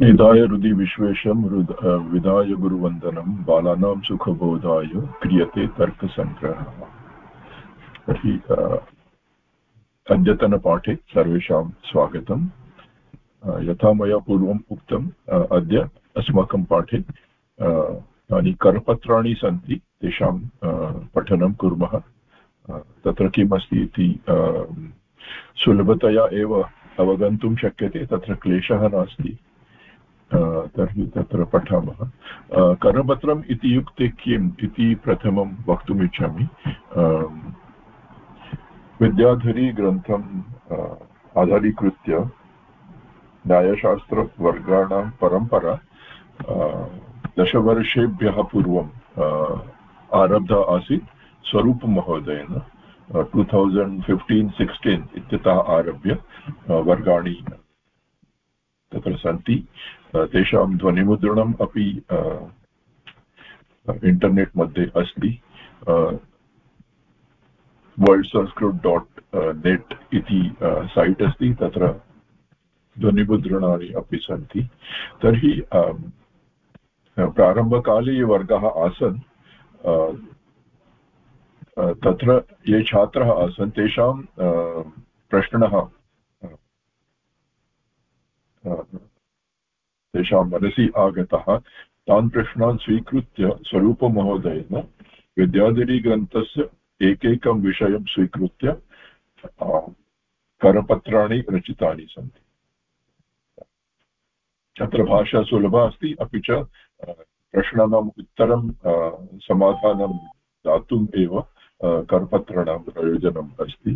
निधाय हृदि विश्वेशं विधाय गुरुवन्दनं, बालानां सुखबोधाय क्रियते तर्कसङ्ग्रहः तर्हि अद्यतनपाठे सर्वेषां स्वागतम्। यथा मया पूर्वम् उक्तम् अद्य अस्माकं पाठे यानि करपत्राणि सन्ति, तेषां पठनं कुर्मः। तत्र किम् अस्ति इति सुलभतया एव अवगन्तुं शक्यते, तत्र क्लेशः नास्ति। तर्हि तत्र पठामः। करपत्रम् इति युक्ते किम् इति प्रथमं वक्तुमिच्छामि। विद्याधरीग्रन्थम् आधारीकृत्य न्यायशास्त्रवर्गाणां परम्परा दशवर्षेभ्यः पूर्वम् आरब्धा आसीत् स्वरूपमहोदयेन टु तौसण्ड् फिफ्टीन् सिक्स्टीन् इत्यतः आरभ्य वर्गाणि तत्र सन्ति। तेषां ध्वनिमुद्रणम् अपि इण्टर्नेट् मध्ये अस्ति वर्ल्ड् संस्कृत् डाट् नेट् इति सैट् अस्ति, तत्र ध्वनिमुद्रणानि अपि सन्ति। तर्हि प्रारम्भकाले ये वर्गाः आसन् तत्र ये छात्राः आसन्, तेषां प्रश्नः तेषां मनसि आगतः तान् प्रश्नान् स्वीकृत्य स्वरूपमहोदयेन विद्याधरीग्रन्थस्य एकैकं विषयं स्वीकृत्य करपत्राणि रचितानि सन्ति। तत्र भाषा सुलभा अस्ति, अपि च प्रश्नानाम् उत्तरं समाधानं दातुम् एव करपत्राणां प्रयोजनम् अस्ति।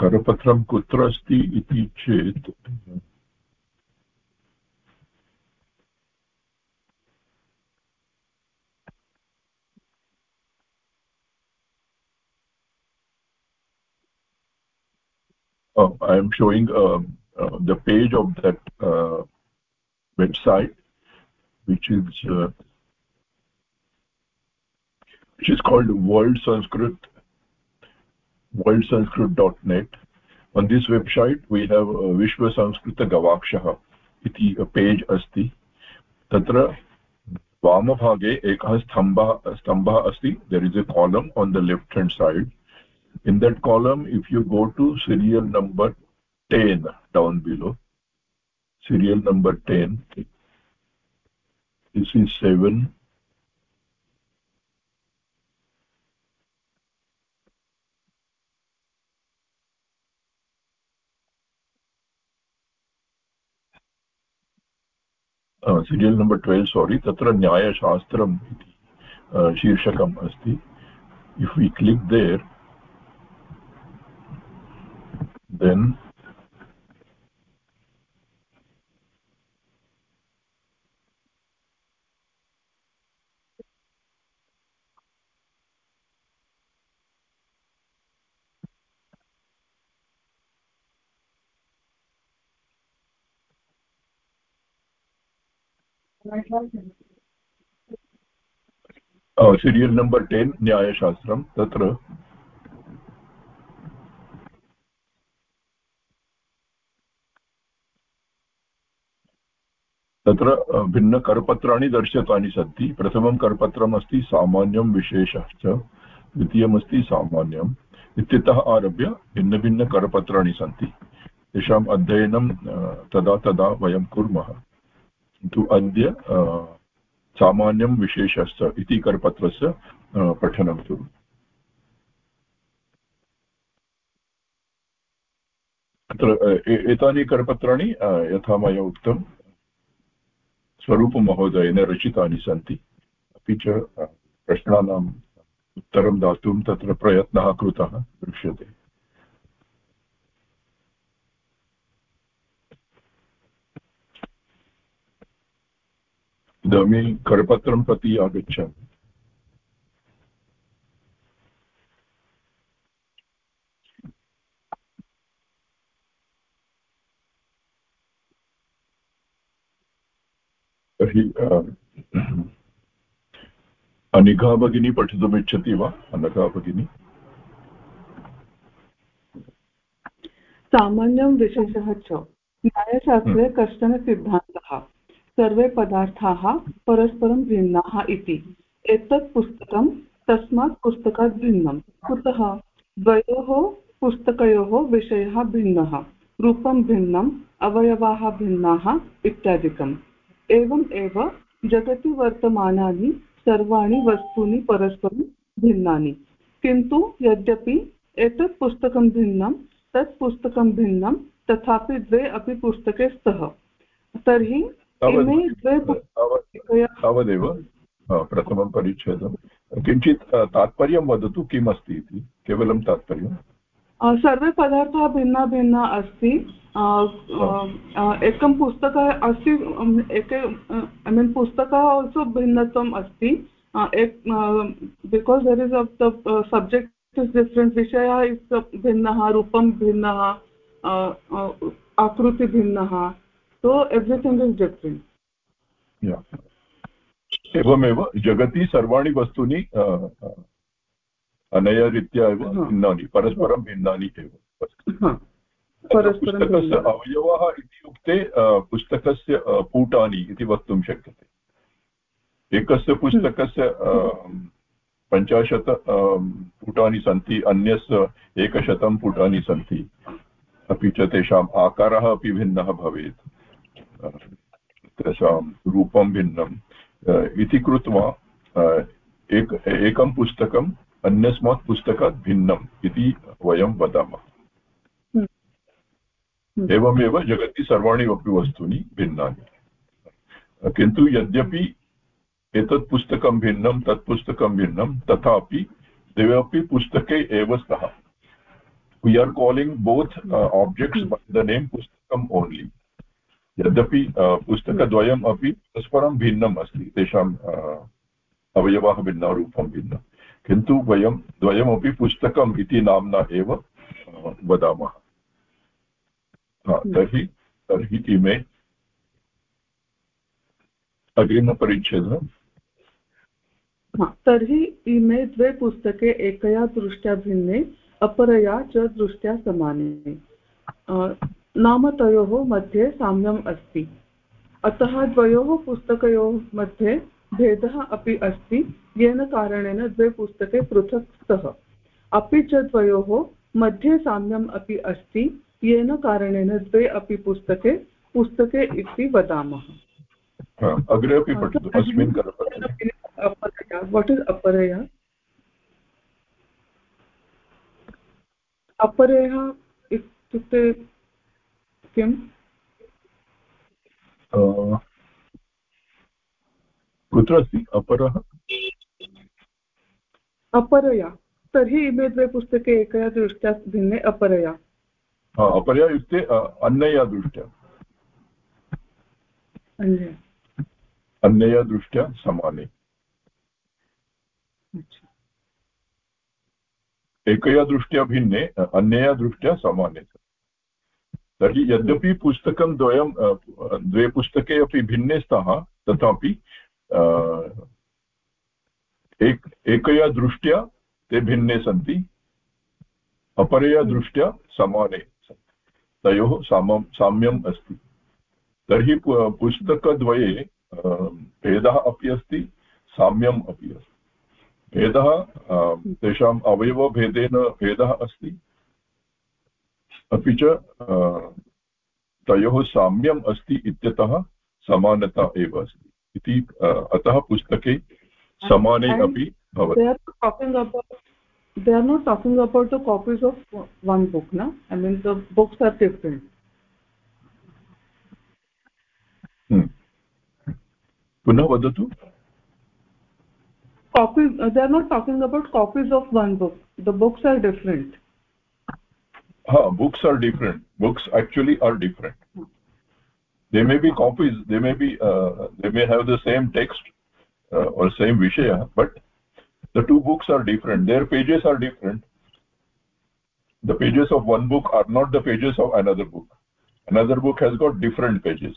करपत्रं कुत्र अस्ति इति चेत् oh, I am showing uh, uh, the page of that uh, website, which is uh, which is called World Sanskrit worldsanskrit.net on this website we have uh, vishwa sanskrit gavakshah iti page asti tatra वामभागे एकः स्तम्भः स्तम्भः अस्ति there is a column on the left hand side in that column if you go to serial number 10 down below serial number 10 this is 7 serial number twelve sorry तत्र न्यायशास्त्रम् इति शीर्षकम् अस्ति if we click there then serial number ten न्यायशास्त्रं तत्र तत्र भिन्नकरपत्राणि दर्शितानि सन्ति। प्रथमं करपत्रम् अस्ति सामान्यं विशेषः च। द्वितीयमस्ति, सामान्यम्। इत्यतः आरभ्य भिन्नभिन्नकरपत्राणि सन्ति। तेषाम् अध्ययनं तदा तदा वयं कुर्मः। किन्तु अद्य सामान्यं विशेषश्च इति करपत्रस्य पठनं कुरु। अत्र एतानि करपत्राणि यथा मया उक्तं स्वरूपमहोदयेन रचितानि सन्ति। अपि च प्रश्नानाम् उत्तरं दातुं तत्र प्रयत्नः कृतः दृश्यते। इदानीं करपत्रं प्रति आगच्छामि। तर्हि अनिघा भगिनी पठितुमिच्छति वा? अनघा भगिनी? सामान्यं विशेषः च। न्यायशास्त्रे कश्चन सिद्धान्तः सर्वे पदार्थाः परस्परं भिन्नाः इति। एतत् पुस्तकं तस्मात् पुस्तकात् भिन्नं। कुतः? द्वयोः पुस्तकयोः विषयः भिन्नः। रूपं भिन्नम् अवयवाः भिन्नाः इत्यादिकम्। एवम् एव जगति वर्तमानानि सर्वाणि वस्तूनि परस्परं भिन्नानि। किन्तु यद्यपि एतत् पुस्तकं भिन्नं तत् पुस्तकं भिन्नं तथापि द्वे अपि पुस्तके स्तः। तर्हि इमे द्वे तावदेव प्रथमं परिच्छेदं। किञ्चित् तात्पर्यं वदतु किम् अस्ति इति केवलं तात्पर्यं सर्वे पदार्थाः भिन्ना भिन्ना अस्ति. एकं पुस्तकः अस्ति एके ऐ मीन् पुस्तकः आल्सो भिन्नत्वम् अस्ति. Because there is the subject is different विषयः इस् भिन्नः, रूपं भिन्नः आकृति भिन्नः. सो एव्रिथिङ्ग् इस् डिफ्रेण्ट् एवमेव जगति सर्वाणि वस्तूनि अनया रीत्या एव भिन्नानि परस्परं भिन्नानि एव। पुस्तकस्य अवयवः इत्युक्ते पुस्तकस्य पूटानि इति वक्तुं शक्यते। एकस्य पुस्तकस्य पञ्चाशत् पुटानि सन्ति अन्यस्य एकशतं पुटानि सन्ति। अपि च तेषाम् आकारः अपि भिन्नः भवेत्। तेषां रूपं भिन्नम्। इति कृत्वा एक एकं पुस्तकम् अन्यस्मात् पुस्तकात् भिन्नम् इति वयं वदामः। हम्म। हम्म। एवमेव जगति सर्वाणि अपि वस्तूनि भिन्नानि। किन्तु यद्यपि एतत् पुस्तकं भिन्नं तत् पुस्तकं भिन्नं तथापि द्वे अपि पुस्तके एव स्तः we are calling both objects the name पुस्तकम् ओन्लि यद्यपि पुस्तकद्वयम् अपि परस्परं भिन्नम् अस्ति। तेषाम् अवयवः भिन्नः रूपं भिन्नम्। किन्तु वयं द्वयमपि पुस्तकम् इति नाम्ना एव वदामः। हम्म। तर्हि तर्हि इमे अग्रिमपरिच्छेदः। तर्हि इमे द्वे पुस्तके एकया दृष्ट्या भिन्ने अपरया च दृष्ट्या समाने। नाम तयोः मध्ये साम्यम् अस्ति। अतः द्वयोः पुस्तकयोः मध्ये भेदः अपि अस्ति। येन कारणेन द्वे पुस्तके पृथक् स्तः। अपि च द्वयोः मध्ये साम्यम् अपि अस्ति। येन कारणेन द्वे अपि पुस्तके पुस्तके इति वदामः। अग्रे अपि पठतु। अस्मिन् अपरया वाट् इस् अपरया? अपरयः इत्युक्ते किम्? कुत्र अस्ति अपरः? अपरया। तर्हि इमे द्वे पुस्तके एकया दृष्ट्या भिन्ने अपरया। अपरया इत्युक्ते अन्यया दृष्ट्या। अन्यया। दृष्ट्या समाने। अच्छा। एकया दृष्ट्या भिन्ने अन्यया दृष्ट्या समाने। तर्हि यद्यपि पुस्तकं द्वयं द्वे पुस्तके अपि भिन्ने स्तः तथापि एक एकया दृष्ट्या ते भिन्ने सन्ति अपरया दृष्ट्या समाने सन्ति। तयोः सामं साम्यम् अस्ति। तर्हि पुस्तकद्वये भेदः अपि अस्ति साम्यम् अपि अस्ति। भेदः तेषाम् अवयवभेदेन भेदः अस्ति। अपि च तयोः साम्यम् अस्ति इत्यतः समानता एव अस्ति। इति अतः पुस्तके समाने अपि भवति। About copies of one book no I mean the books are different पुनः वदतु। Copy they are not talking about copies of one book the books are different हा books are different books actually are different they may be copies they may be uh, they may have the same text uh, or same vishaya but the two books are different. Their pages are different. The pages of one book are not the pages of another book. Another book has got different pages.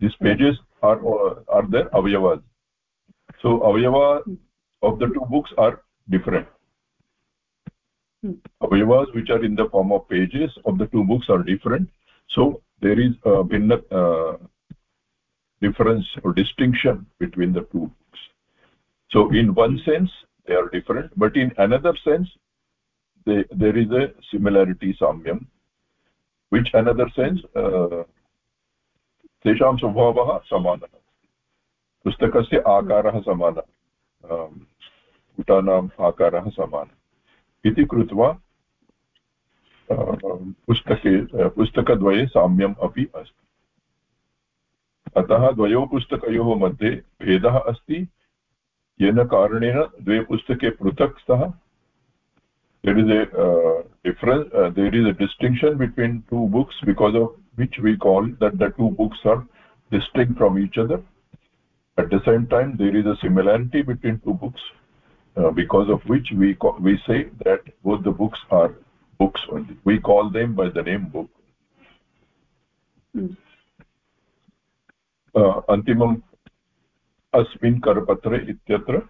These pages are uh, are their avyavas. So avyava of the two books are different. Avyavas which are in the form of pages of the two books are different. So there is a bhinna uh, difference or distinction between the two books so in one sense they are different but in another sense they, there is a similarity samyam which another sense तेषां स्वभावः समानः पुस्तकस्य आकारः समानः पुटानाम् आकारः समानः इति कृत्वा पुस्तके, पुस्तकद्वये साम्यम् अपि अस्ति। अतः द्वयोः पुस्तकयोः मध्ये भेदः अस्ति। येन कारणेन द्वे पुस्तके पृथक् स्तः there is a difference there is a distinction between two books because of which we call that the two books are distinct from each other at the same time there is a similarity between two books because of which we say that both the books are books only. We call them by the name book. Mm. uh, अन्तिमम् अस्मिन् करपत्रे इत्यत्र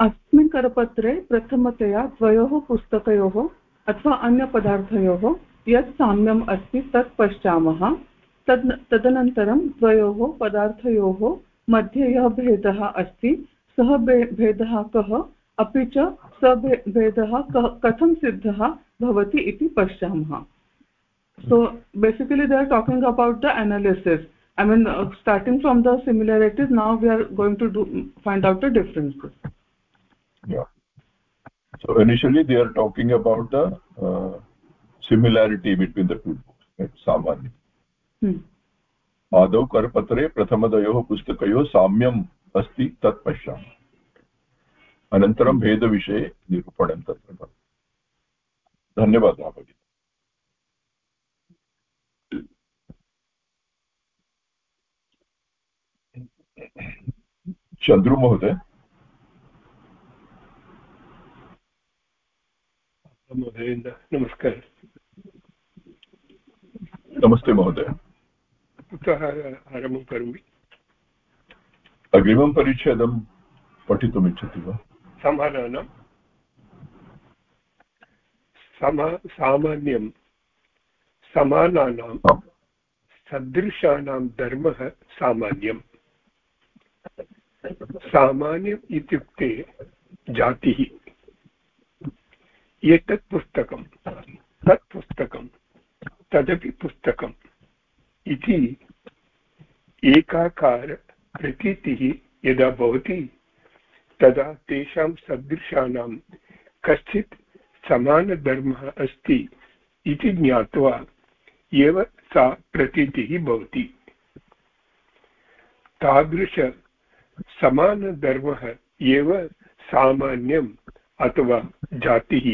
अस्मिन् करपत्रे प्रथमतया द्वयोः पुस्तकयोः अथवा अन्यपदार्थयोः यत् साम्यम् अस्ति तत् पश्यामः तद् तदनन्तरं द्वयोः पदार्थयोः मध्ये यः भेदः अस्ति सः भेदः कः अपि च स भेदः कथं सिद्धः भवति इति पश्यामः basically they are talking about the analysis i mean uh, starting from the similarities now we are going to do find out the so initially they are talking about the uh, similarity between the two books right samanya hmm. आदौ करपत्रे प्रथमदयोः पुस्तकयोः साम्यम् अस्ति तत् पश्यामः अनन्तरं भेदविषये निरूपणं तत्र धन्यवादः भगिनि। चन्द्रु महोदय। महोदय नमस्ते महोदय। कुतः आरम्भं करोमि। अग्रिमं परिच्छेदं पठितुमिच्छति वा? समानानां समा, सामान्यं, समानानां, सदृशानां धर्मः सामान्यम् सामान्यम् इत्युक्ते जातिः। एतत् पुस्तकं, तत् पुस्तकं, तदपि पुस्तकम् इति एकाकारप्रतीतिः यदा भवति तदा तेषां सदृशानां कश्चित् समानधर्मः अस्ति इति ज्ञात्वा एव सा प्रतीतिः भवति। तादृश समानधर्मः एव सामान्यम् अथवा जातिः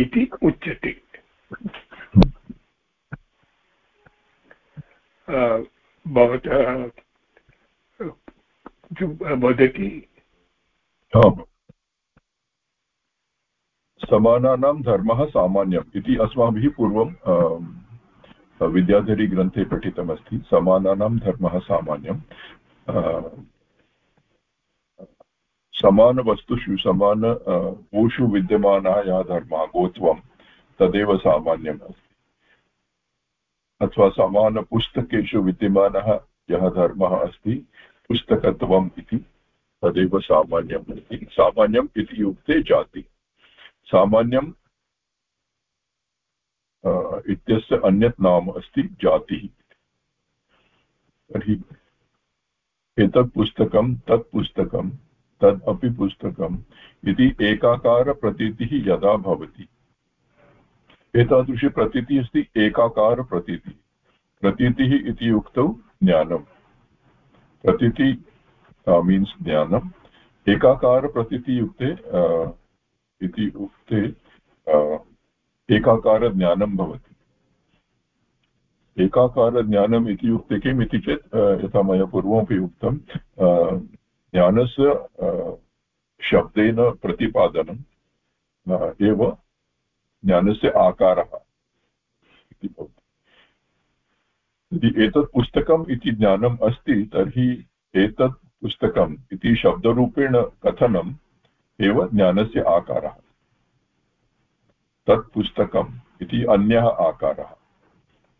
इति उच्यते। भवतः वदति समानानां धर्मः सामान्यम् इति अस्माभिः पूर्वं विद्याधरीग्रन्थे पठितमस्ति। समानानां धर्मः सामान्यं समानवस्तुषु समान भूषु विद्यमानः यः धर्मः गोत्वं तदेव सामान्यम् अस्ति। अथवा समानपुस्तकेषु विद्यमानः यः धर्मः अस्ति, पुस्तकत्वम् इति। तदेव सामान्यम् अस्ति सामान्यम् इति युक्ते जाति। सामान्यं इत्यस्य अन्यत् नाम अस्ति जातिः। तर्हि एतत् पुस्तकं, तत् पुस्तकं, तद् अपि पुस्तकम् इति एकाकारप्रतीतिः यदा भवति। एतादृशी प्रतीतिः अस्ति एकाकारप्रतीतिः प्रतीतिः इति उक्तौ ज्ञानम्। प्रतीति मीन्स् ज्ञानम् एकाकारप्रतीतियुक्ते इति उक्ते एकाकारज्ञानं भवति एकाकारज्ञानम् इति उक्ते किम् इति चेत् यथा मया पूर्वमपि उक्तं ज्ञानस्य शब्देन प्रतिपादनं एव ज्ञानस्य आकारः इति भवति यदि एतत् पुस्तकम् इति ज्ञानम् अस्ति तर्हि एतत् पुस्तकम् इति शब्दरूपेण कथनम् एव ज्ञानस्य आकारः। तत् पुस्तकम् इति अन्यः आकारः।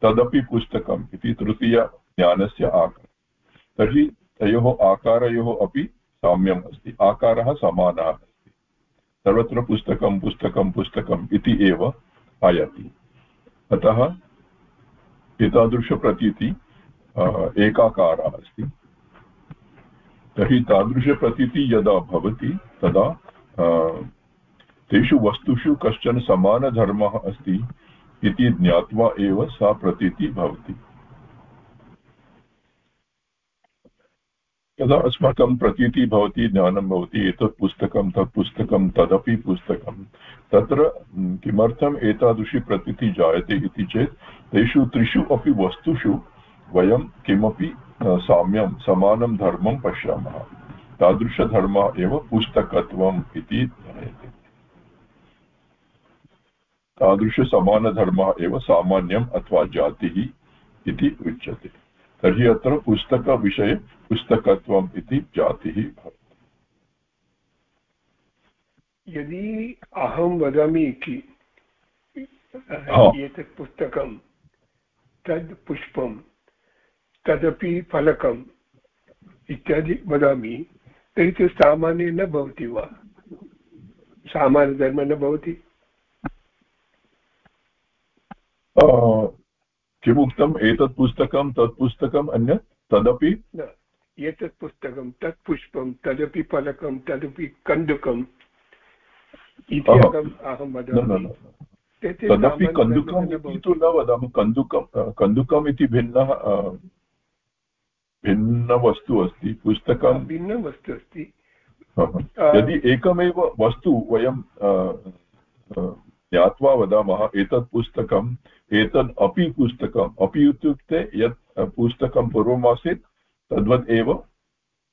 तदपि पुस्तकम् इति तृतीयज्ञानस्य आकारः। तर्हि तयोः आकारयोः अपि साम्यम् अस्ति। आकारः समानः अस्ति। सर्वत्र पुस्तकं पुस्तकं, पुस्तकम् इति एव आयाति। अतः एतादृशप्रतीति एकाकारः अस्ति। तर्हि तादृशप्रतीति यदा भवति, तदा तेषु वस्तुषु कश्चन समानधर्मः अस्ति इति ज्ञात्वा एव सा प्रतीतिः भवति। यदा अस्माकं प्रतीतिः भवति, ज्ञानं भवति, एतत् पुस्तकं, तत् पुस्तकं, तदपि पुस्तकं, तत्र, किमर्थम् एतादृशी प्रतीतिः जायते इति चेत्, तेषु त्रिषु अपि वस्तुषु वयं किमपि साम्यं समानं धर्मं पश्यामः। तादृशधर्मः एव पुस्तकत्वम् इति जायते तादृशसमानधर्मः एव सामान्यम् अथवा जातिः इति उच्यते। तर्हि अत्र पुस्तकविषये पुस्तकत्वम् इति जातिः भवति। यदि अहं वदामि कि एतत् पुस्तकं तद् पुष्पं तदपि फलकम् इत्यादि वदामि। तर्हि तु सामान्ये न भवति वा? सामान्यधर्मः न भवति? किमुक्तम्? एतत् पुस्तकं तत् पुस्तकम् अन्यत्? तदपि? न एतत् पुस्तकं तत् पुष्पं तदपि फलकं तदपि कन्दुकम् इति अहं वदामि। तदपि कन्दुकम् इति तु न वदामः। कन्दुकं कन्दुकम् इति भिन्नः भिन्नवस्तु अस्ति पुस्तकं भिन्नवस्तु अस्ति। यदि एकमेव वस्तु वयं ज्ञात्वा वदामः एतत् पुस्तकम् एतद् अपि पुस्तकम् अपि इत्युक्ते यत् पुस्तकं पूर्वमासीत् तद्वत् एव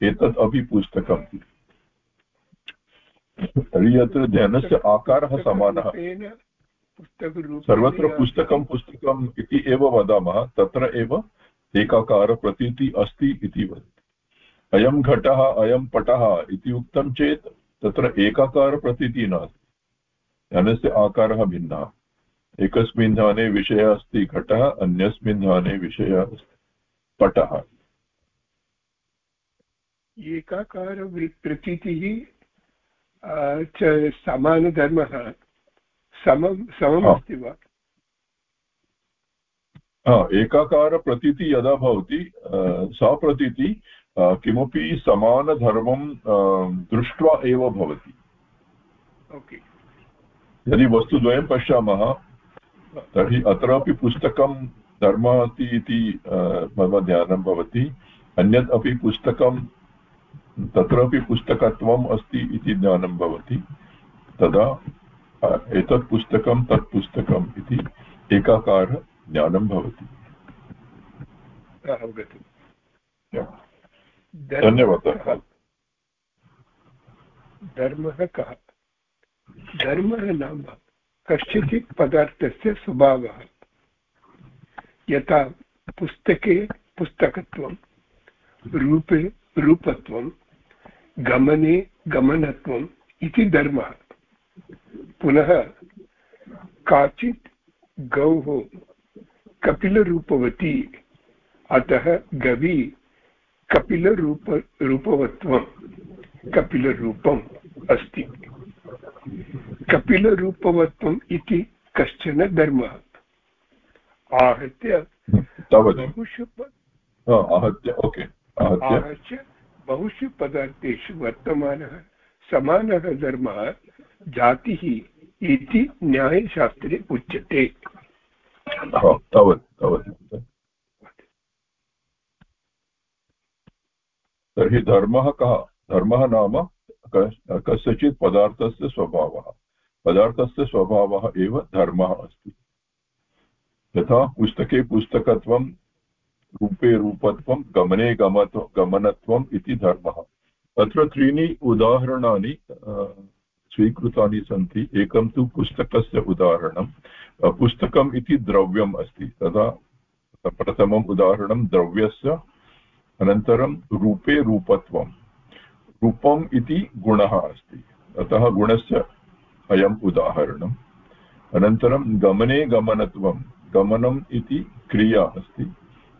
एतत् अपि पुस्तकम्। तर्हि अत्र ध्यानस्य आकारः समानः। सर्वत्र पुस्तकं पुस्तकम् इति एव वदामः तत्र एव एकाकारप्रतीति अस्ति इति वदति। अयं घटः अयं पटः इति उक्तं चेत् तत्र एकाकारप्रतीतिः नास्ति। धनस्य आकारः भिन्नः। एकस्मिन् धाने विषयः अस्ति घटः अन्यस्मिन् धाने विषयः अस्ति पटः। एकाकारप्रतीतिः च समानधर्मः समं समम् अस्ति वा? एकाकारप्रतीतिः यदा भवति सा प्रतीति किमपि समानधर्मं दृष्ट्वा एव भवति। ओके। okay. यदि वस्तुद्वयं पश्यामः तर्हि अत्रापि पुस्तकं धर्मः अस्ति इति मम ज्ञानं भवति। अन्यत् अपि पुस्तकं तत्रापि पुस्तकत्वम् अस्ति इति ज्ञानं भवति। तदा एतत् पुस्तकं तत् पुस्तकम् इति। एकाकार ज्ञानं भवति। धन्यवादः। धर्मः कः? धर्मः नाम कस्यचित् पदार्थस्य स्वभावः। यथा पुस्तके पुस्तकत्वं रूपे रूपत्वं गमने गमनत्वम् इति धर्मः। पुनः काचित् गौः कपिलरूपवती। अतः गवी कपिलरूप रूपवत्वं कपिलरूपम् अस्ति। कपिलरूपवत्वम् इति कश्चन धर्मः। आहत्य बहुषु आहत्य ओके आहत्य बहुषु पदार्थेषु वर्तमानः समानः धर्मः जातिः इति न्यायशास्त्रे उच्यते। तावत् तावत् तर्हि धर्मः कः? धर्मः नाम कस्यचित् पदार्थस्य स्वभावः। पदार्थस्य स्वभावः एव धर्मः अस्ति। यथा पुस्तके पुस्तकत्वं, रूपे रूपत्वं, गमने गमत्व, गमनत्वम् इति धर्मः। अत्र त्रीणि उदाहरणानि स्वीकृतानि सन्ति, एकं तु पुस्तकस्य उदाहरणं। पुस्तकम् इति द्रव्यम् अस्ति, तदा प्रथमम् उदाहरणं द्रव्यस्य, अनन्तरं रूपे रूपत्वं। रूपम् इति गुणः अस्ति, अतः गुणस्य अयम् उदाहरणम्। अनन्तरं गमने गमनत्वं, गमनम् इति क्रिया अस्ति,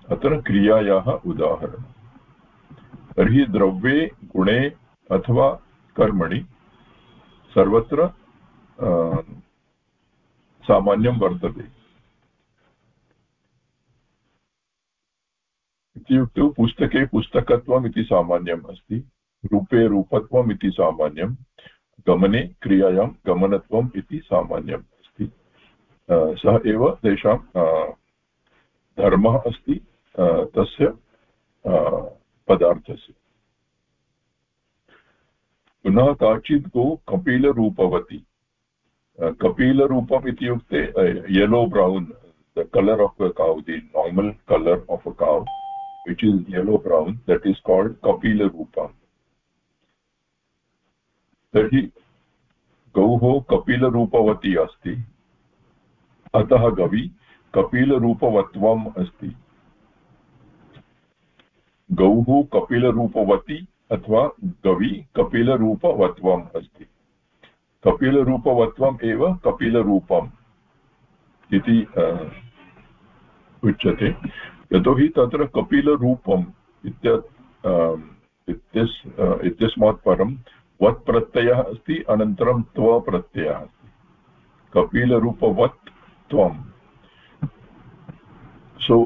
अत्र क्रियायाः उदाहरणं तर्हि द्रव्ये, गुणे अथवा कर्मणि सर्वत्र सामान्यं वर्तते। इत्युक्तौ पुस्तके पुस्तकत्वम् इति सामान्यम् अस्ति, रूपे रूपत्वम् इति सामान्यं गमने क्रियायां गमनत्वम् इति सामान्यम् अस्ति। सः एव तेषां धर्मः अस्ति तस्य पदार्थस्य। पुनः काचित् गो कपिलरूपवती कपिलरूपम् इत्युक्ते yellow brown the colour of a cow the normal colour of a cow which is yellow brown that is called कपिलरूपम्। तर्हि, गौः कपिलरूपवती अस्ति, अतः गवि कपिलरूपवत्वम् अस्ति। गौः कपिलरूपवती अथवा गवि कपिलरूपवत्वम् अस्ति। कपिलरूपवत्वम् एव कपिलरूपम् इति उच्यते। यतोहि तत्र कपिलरूपम् इत्य इत्यस्मात् परं वत् प्रत्ययः अस्ति, अनन्तरं त्वप्रत्ययः अस्ति। कपिलरूपवत् त्वं सो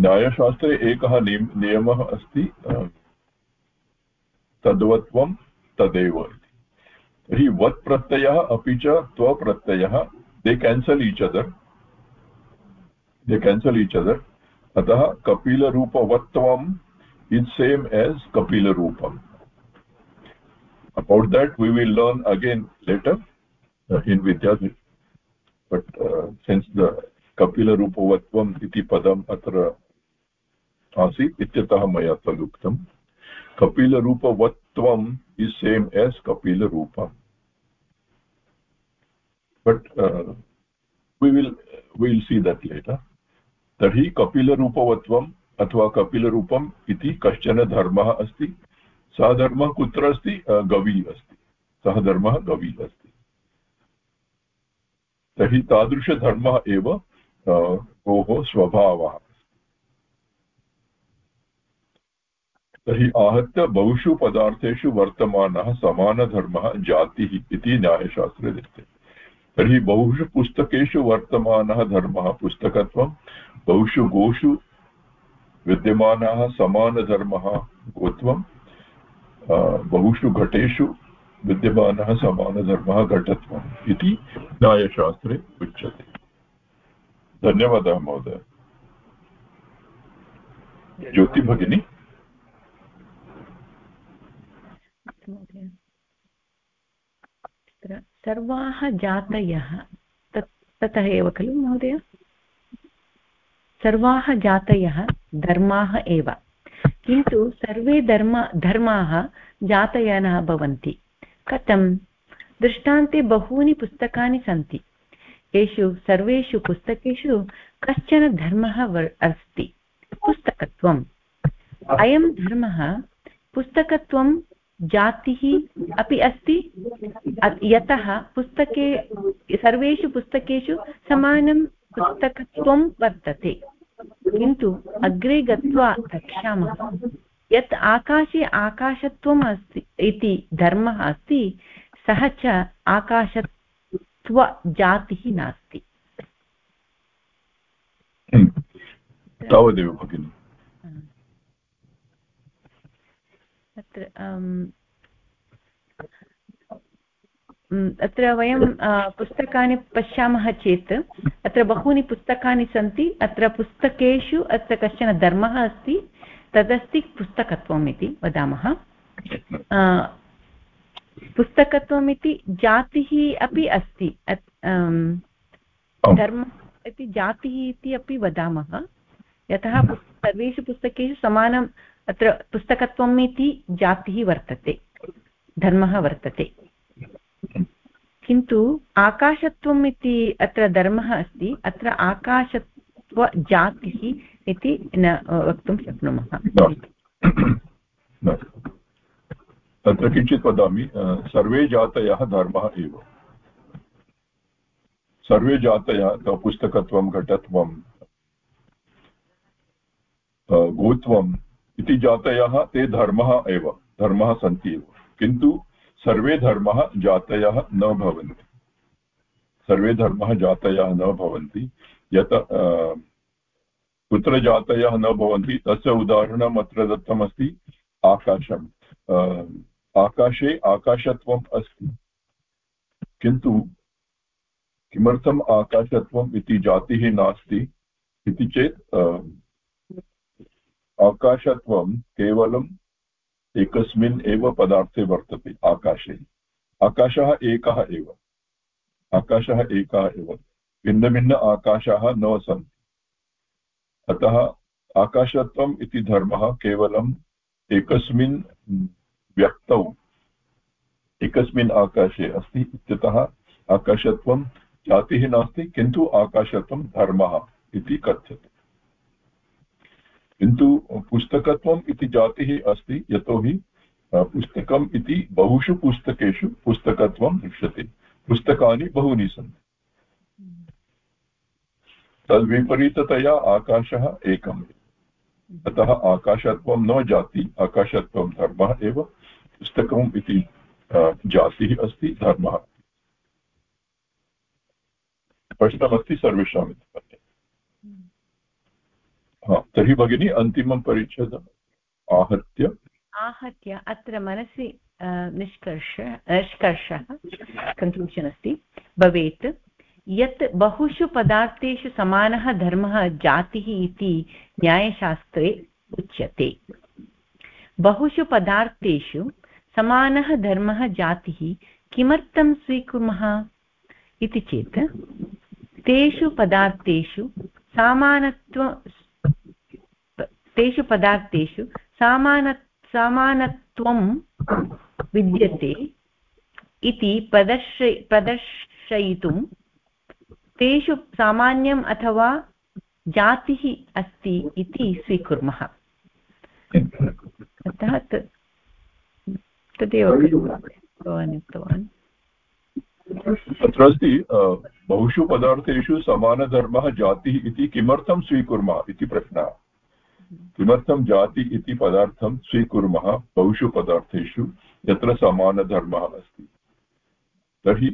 न्यायशास्त्रे एकः नियमः अस्ति तद्वत्वं तदेव इति। तर्हि वत् प्रत्ययः अपि च त्वप्रत्ययः they cancel each other they cancel each other अतः कपिलरूपवत्वम् इस् सेम् एस् कपिलरूपम्। About that we will learn again later uh, in vidyadri but uh, since iti padam atra आसीत् इत्यतः मया तदुक्तम्। as kapilarupa but uh, we will we will see that later तर्हि कपिलरूपवत्वम् अथवा कपिलरूपम् इति कश्चन धर्मः अस्ति। सः धर्मः कुत्र अस्ति? गवी अस्ति। सः धर्मः गवी अस्ति। तर्हि तादृशधर्मः एव गोः स्वभावः। तर्हि आहत्य बहुषु पदार्थेषु वर्तमानः समानधर्मः जातिः इति न्यायशास्त्रे दृष्टे तर्हि बहुषु पुस्तकेषु वर्तमानः धर्मः पुस्तकत्वं, बहुषु गोषु विद्यमानः समानधर्मः गोत्वं बहुषु घटेषु विद्यमानः समानधर्मः घटत्वम् इति न्यायशास्त्रे उच्यते। धन्यवादः महोदय। ज्योति भगिनी सर्वाः जातयः। ततः एव खलु महोदय? सर्वाः जातयः, धर्माः एव। किन्तु सर्वे धर्म, धर्माः जातयानः भवन्ति। कथं? दृष्टान्ते बहूनि पुस्तकानि सन्ति। येषु, सर्वेषु पुस्तकेषु कश्चन धर्मः अस्ति। पुस्तकत्वम्। अयं धर्मः पुस्तकत्वं जातिः अपि अस्ति। यतः पुस्तके सर्वेषु पुस्तकेषु समानं पुस्तकत्वं वर्तते। किन्तु अग्रे गत्वा द्रक्ष्यामः यत् आकाशे आकाशत्वम् अस्ति इति धर्मः अस्ति, सः च आकाशत्वजातिः नास्ति। तावदेव भगिनि। अत्र वयं पुस्तकानि पश्यामः चेत् अत्र बहूनि पुस्तकानि सन्ति अत्र पुस्तकेषु अत्र कश्चन धर्मः अस्ति तदस्ति पुस्तकत्वम् इति वदामः। पुस्तकत्वम् इति जातिः अपि अस्ति धर्म इति जातिः इति अपि वदामः। यतः सर्वेषु पुस्तकेषु समानम् अत्र पुस्तकत्वम् इति जातिः वर्तते, धर्मः वर्तते। किन्तु आकाशत्वम् इति अत्र धर्मः अस्ति, अत्र आकाशत्वजातिः इति न वक्तुं शक्नुमः। तत्र किञ्चित् वदामि सर्वे जातयः धर्मः एव। सर्वे जातयः पुस्तकत्वं, घटत्वं गोत्वम् इति जातयः ते धर्मः एव, धर्मः सन्ति एव। किन्तु सर्वे धर्मः जातयः न भवन्ति। सर्वे धर्मः जातयः न भवन्ति। यत् कुत्र जातयः न भवन्ति, तस्य उदाहरणम् अत्र दत्तमस्ति, आकाशम्। आकाशे आकाशत्वम् अस्ति। किन्तु किमर्थम् आकाशत्वम् इति जातिः नास्ति इति चेत् आकाशत्वं केवलम् एकस्मिन् एव पदार्थे वर्तते, आकाशे। आकाशः एकः एव। आकाशः एकः एव। भिन्नभिन्न आकाशाः न सन्ति। अतः आकाशत्वम् इति धर्मः केवलम् एकस्मिन् व्यक्तौ, एकस्मिन् आकाशे अस्ति इत्यतः आकाशत्वं जातिः नास्ति, किन्तु आकाशत्वं धर्मः इति कथ्यते। किन्तु पुस्तकत्वम् इति जातिः अस्ति, यतोहि पुस्तकम् इति बहुषु पुस्तकेषु पुस्तकत्वं दृश्यते। पुस्तकानि बहूनि सन्ति। तद्विपरीततया आकाशः एकम्। अतः आकाशत्वं न जाति, आकाशत्वं धर्मः एव। पुस्तकम् इति जातिः अस्ति, धर्मः। स्पष्टमस्ति सर्वेषाम् इति तर्हि भगिनी, अन्तिमं परिच्छेदम् आहत्य। आहत्य, अत्र मनसि निष्कर्ष निष्कर्षः कन्क्लूषन् अस्ति। भवेत्। यत् बहुषु पदार्थेषु समानः धर्मः जातिः इति न्यायशास्त्रे उच्यते। बहुषु पदार्थेषु समानः धर्मः जातिः किमर्थं स्वीकुर्मः इति चेत्, तेषु पदार्थेषु सामानत्व तेषु पदार्थेषु सामान, समानत्वं विद्यते इति प्रदर्श प्रदर्शयितुं तेषु सामान्यम् अथवा जातिः अस्ति इति स्वीकुर्मः। अतः तदेव भवान् उक्तवान्। तत्र अस्ति बहुषु पदार्थेषु समानधर्मः जातिः इति किमर्थं स्वीकुर्मः इति प्रश्नः। किमर्थं जाति इति पदार्थं स्वीकुर्मः बहुषु पदार्थेषु यत्र समानधर्मः अस्ति? तर्हि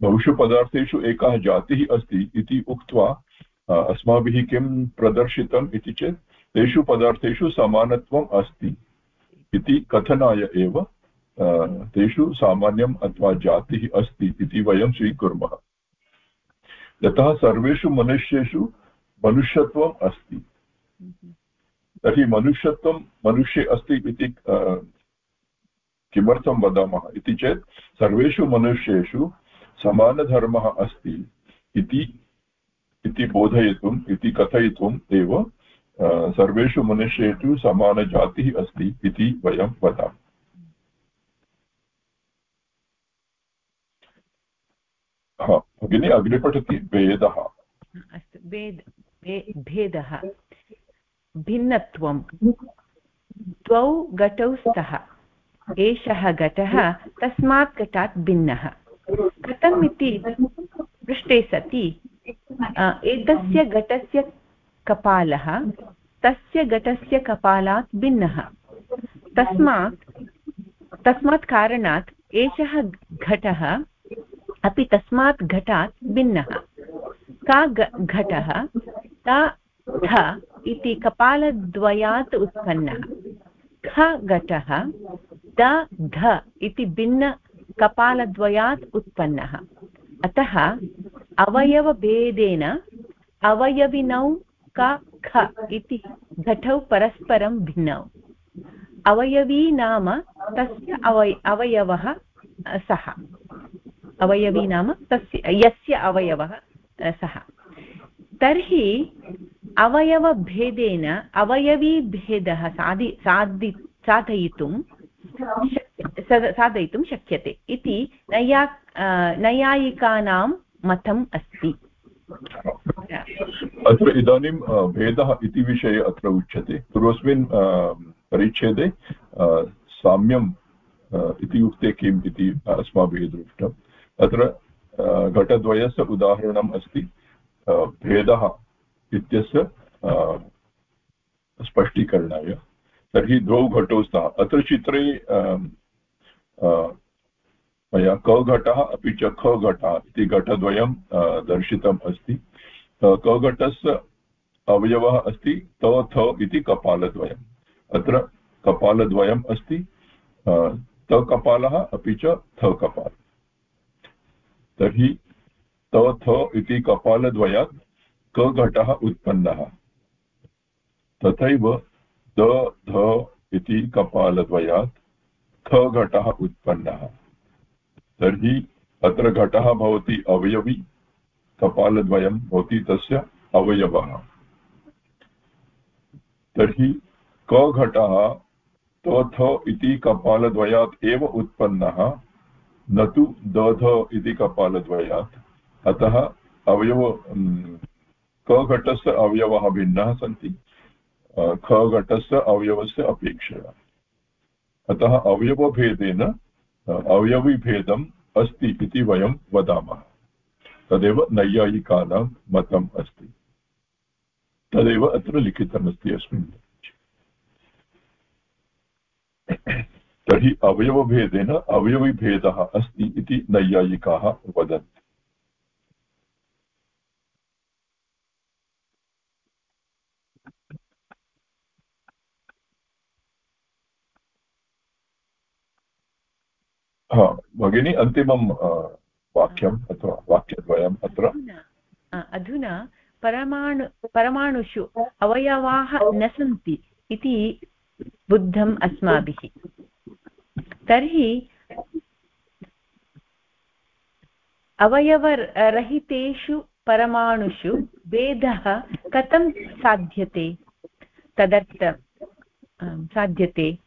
बहुषु पदार्थेषु एकः जातिः अस्ति इति उक्त्वा अस्माभिः किं प्रदर्शितम् इति चेत्, तेषु पदार्थेषु समानत्वम् अस्ति इति कथनाय एव तेषु सामान्यम् अथवा जातिः अस्ति इति वयं स्वीकुर्मः। यतः सर्वेषु मनुष्येषु मनुष्यत्वम् अस्ति। तर्हि मनुष्यत्वं मनुष्ये अस्ति इति किमर्थं वदामः? इति चेत् सर्वेषु मनुष्येषु समानधर्मः अस्ति इति इति बोधयितुम् इति कथयितुम् एव सर्वेषु मनुष्येषु समानजातिः अस्ति इति वयं वदामः। हा भगिनी अग्रे पठति वेदः। अस्तु वेद। भेदः, भिन्नत्वं, द्वौ घटौ स्तः, एषः घटः तस्मात् घटात् भिन्नः। कथम् इति पृष्टे सति एतस्य घटस्य कपालः तस्य घटस्य कपालात् भिन्नः। तस्मात् तस्मात् कारणात् एषः घटः अपि तस्मात् घटात् भिन्नः। का घटः? ता ध इति कपालद्वयात् उत्पन्नः। ख घटः, द ध इति भिन्नकपालद्वयात् उत्पन्नः। अतः अवयवभेदेन अवयविनौ क, ख इति घटौ परस्परं भिन्नौ। अवयवी नाम तस्य अवय, अवयवः, सः। अवयवी नाम तस्य, यस्य अवयवः, सः। तर्हि अवयवभेदेन अवयवीभेदः साधि साधि, साधयितुं साधयितुं शक्यते। इति नैया नैयायिकानां मतम् अस्ति। अत्र इदानीं भेदः इति विषये अत्र उच्यते। पूर्वस्मिन् परिच्छेदे साम्यम् इति उक्ते किम् इति अस्माभिः दृष्टम्। अत्र घटद्वयस्य उदाहरणम् अस्ति। भेदः इत्यस्य स्पष्टीकरणाय। तर्हि द्वौ घटौ स्तः। अत्र चित्रे मया क घटः, अपि च ख घटः इति घटद्वयं दर्शितम् अस्ति। कघटस्य अवयवः अस्ति, त, थ इति कपालद्वयम्। अत्र कपालद्वयम् अस्ति तकपालः अपि च कपाल। तर्हि त थ इति कपालद्वयात् क घटः उत्पन्नः। तथैव द, ध इति कपालद्वयात् ख घटः उत्पन्नः। तर्हि अत्र घटः भवति अवयवी, कपालद्वयं भवति तस्य अवयवः। तर्हि क घटः तोथ इति कपालद्वयात् एव उत्पन्नः, न तु दध इति कपालद्वयात्। अतः अवयव क घटस्य अवयवः भिन्नाः सन्ति। ख घटस्य अवयवस्य अपेक्षया। अतः अवयवभेदेन अवयविभेदम् अस्ति इति वयं वदामः। तदेव नैयायिकानां मतम् अस्ति। तदेव अत्र लिखितमस्ति अस्मिन् तर्हि अवयवभेदेन अवयविभेदः अस्ति इति नैयायिकाः वदन्ति। भगिनी अन्तिमं वाक्यम् अथवा वाक्यद्वयम् अत्र। अधुना परमाणु परमाणुषु अवयवाः न सन्ति इति बुद्धम् अस्माभिः। तर्हि अवयवरहितेषु परमाणुषु भेदः कथं साध्यते? तदर्थ साध्यते।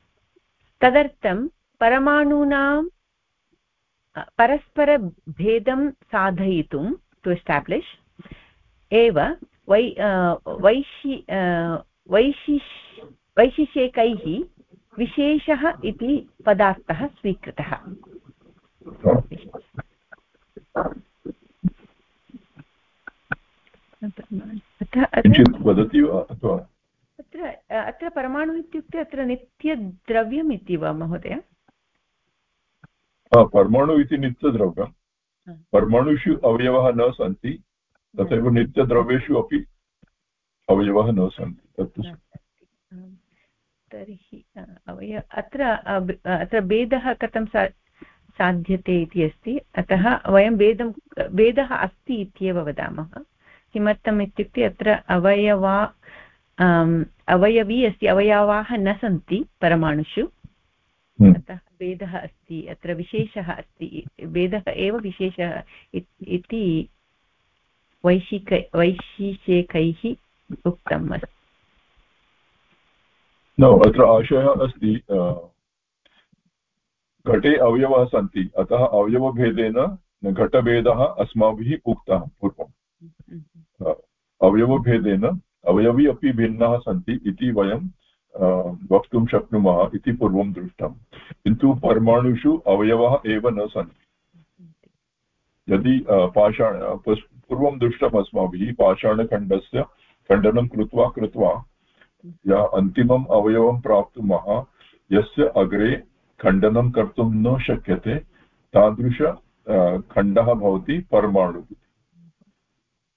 तदर्थं परमाणूनां परस्परभेदं साधयितुं टु एस्टाब्लिश् एव वै वैशि वैशिष् वैशिष्यैकैः विशेषः इति पदार्थः स्वीकृतः। अत्र अत्र परमाणु इत्युक्ते अत्र नित्यद्रव्यम् इति वा महोदय? परमाणु इति नित्यद्रव्यं परमाणुषु अवयवः न सन्ति तथैव नित्यद्रव्येषु अपि अवयवः न सन्ति तत्तु तर्हि अवय अत्र अत्र भेदः कथं सा साध्यते इति अस्ति? अतः वयं भेदं भेदः अस्ति इत्येव वदामः। किमर्थम् इत्युक्ते अत्र अवयवा अवयवी अस्ति अवयवाः न सन्ति परमाणुषु। अतः भेदः अस्ति अत्र विशेषः अस्ति। भेदः एव विशेषः इति वैशिक वैशिषेकैः उक्तम् अस्ति। न अत्र आशयः अस्ति घटे अवयवाः सन्ति अतः अवयवभेदेन घटभेदः अस्माभिः उक्तः पूर्वम्। अवयवभेदेन अवयवी अपि भिन्नाः सन्ति इति वयं वक्तुं शक्नुमः इति पूर्वं दृष्टं किन्तु परमाणुषु अवयवः एव न सन्ति। यदि पाषाण पूर्वं दृष्टम् अस्माभिः पाषाणखण्डस्य खण्डनं कृत्वा कृत्वा या अन्तिमम् अवयवं प्राप्तुमः यस्य अग्रे खण्डनं कर्तुं न शक्यते, तादृश खण्डः भवति परमाणुः।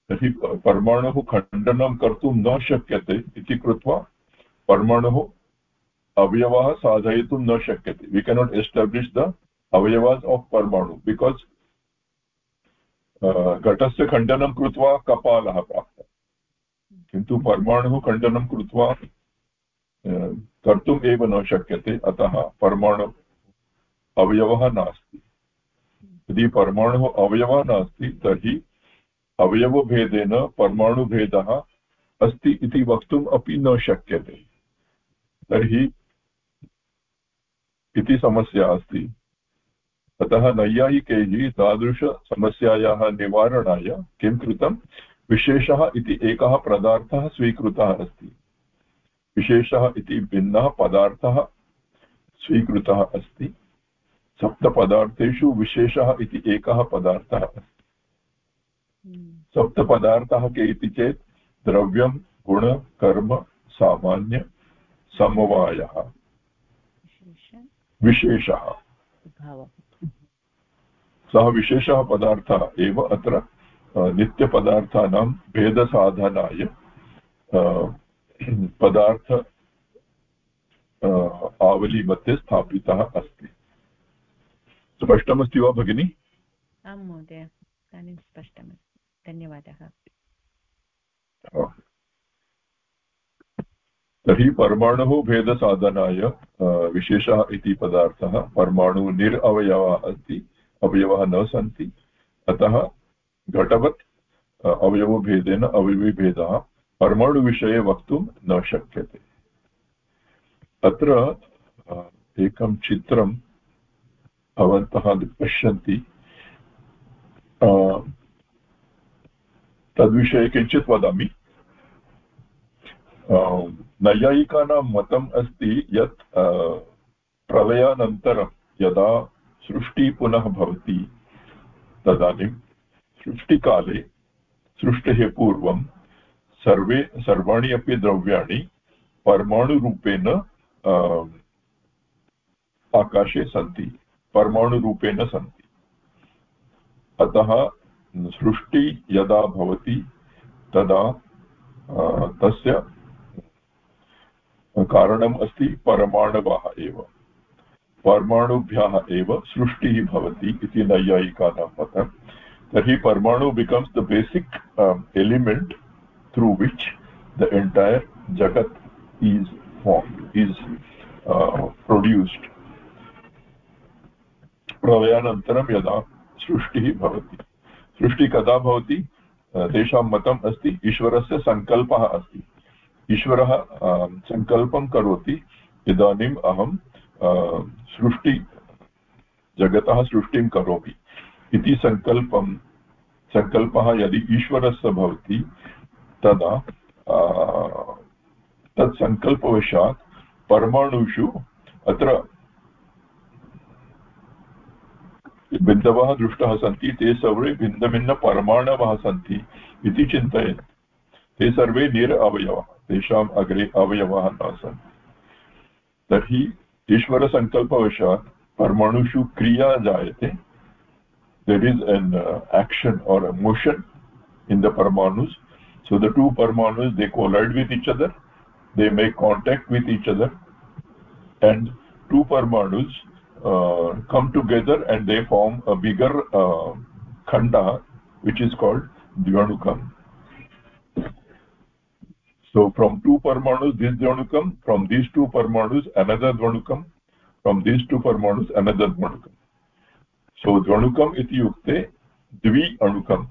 तर्हि परमाणुः खण्डनं कर्तुं न शक्यते इति कृत्वा परमाणुः अवयवः साधयितुं न शक्यते. वि केनाट् एस्टाब्लिश् द अवयवास् आफ् परमाणु बिकास् घटस्य खण्डनं कृत्वा कपालः प्राप्तः. किन्तु परमाणुः खण्डनं कृत्वा कर्तुम् एव न शक्यते, अतः परमाणु अवयवः नास्ति. यदि परमाणुः अवयवः नास्ति, तर्हि अवयवभेदेन परमाणुभेदः अस्ति इति वक्तुम् अपि न शक्यते. तर्हि इति समस्या अस्ति। अतः नैयायिकैः तादृशसमस्यायाः निवारणाय किं कृतं? विशेषः इति एकः पदार्थः स्वीकृतः अस्ति। विशेषः इति भिन्नः पदार्थः स्वीकृतः अस्ति। सप्तपदार्थेषु विशेषः इति एकः पदार्थः अस्ति। सप्तपदार्थाः के इति चेत् द्रव्यं गुण कर्म सामान्य समवायः। विशेषः। सः विशेषः पदार्थः एव अत्र नित्यपदार्थानां भेदसाधनाय पदार्थ आवलीमध्ये स्थापितः अस्ति। स्पष्टमस्ति वा भगिनि? आं महोदय इदानीं स्पष्टमस्ति। धन्यवादः। तर्हि परमाणुः भेदसाधनाय विशेषः इति पदार्थः परमाणुः निरवयवः अस्ति अवयवः न सन्ति। अतः घटवत् अवयवभेदेन अवयवीभेदः परमाणुविषये वक्तुं न शक्यते। अत्र एकं चित्रं भवन्तः पश्यन्ति। तद्विषये किञ्चित् वदामि। नैयायिकानां मतम् अस्ति यत् प्रलयानन्तरं यदा सृष्टिः पुनः भवति, तदानीं सृष्टिकाले, सृष्टेः पूर्वं सर्वे, सर्वाणि अपि द्रव्याणि परमाणुरूपेण आकाशे सन्ति, परमाणुरूपेण सन्ति। अतः सृष्टि यदा भवति, तदा तस्य कारणम् अस्ति परमाणवः एव। परमाणुभ्यः एव सृष्टिः भवति इति नैयायिकानां मतं। तर्हि परमाणु becomes the basic element through which the entire जगत् ईस् फार्म् ईस् प्रोड्यूस्ड् प्रलयानन्तरं यदा सृष्टिः भवति। सृष्टिः कदा भवति? तेषां मतम् अस्ति, ईश्वरस्य सङ्कल्पः अस्ति। ईश्वरः सङ्कल्पं करोति, इदानीम् अहं सृष्टि, जगतः सृष्टिं करोमि इति सङ्कल्पं सङ्कल्पः यदि ईश्वरस्य भवति, तदा तत् सङ्कल्पवशात् परमाणुषु अत्र बिन्दवः दृष्टाः सन्ति, ते सर्वे भिन्नभिन्नपरमाणवः सन्ति इति चिन्तयन्ति। ते सर्वे निर अवयवः तेषाम् अग्रे अवयवाः न सन्ति तर्हि ईश्वरसङ्कल्पवशात् परमाणुषु क्रिया जायते। That is an action or a motion in the परमाणुस्। So the two परमाणुस् they collide with each other they may contact with each other and two परमाणुस् come together and they form a bigger खण्डः which is called द्वणुकम् so from two parmanus this dvanukam from these two parmanus another dvanukam from these two parmanus another dvanukam so dvanukam iti yukte द्वि अणुकम्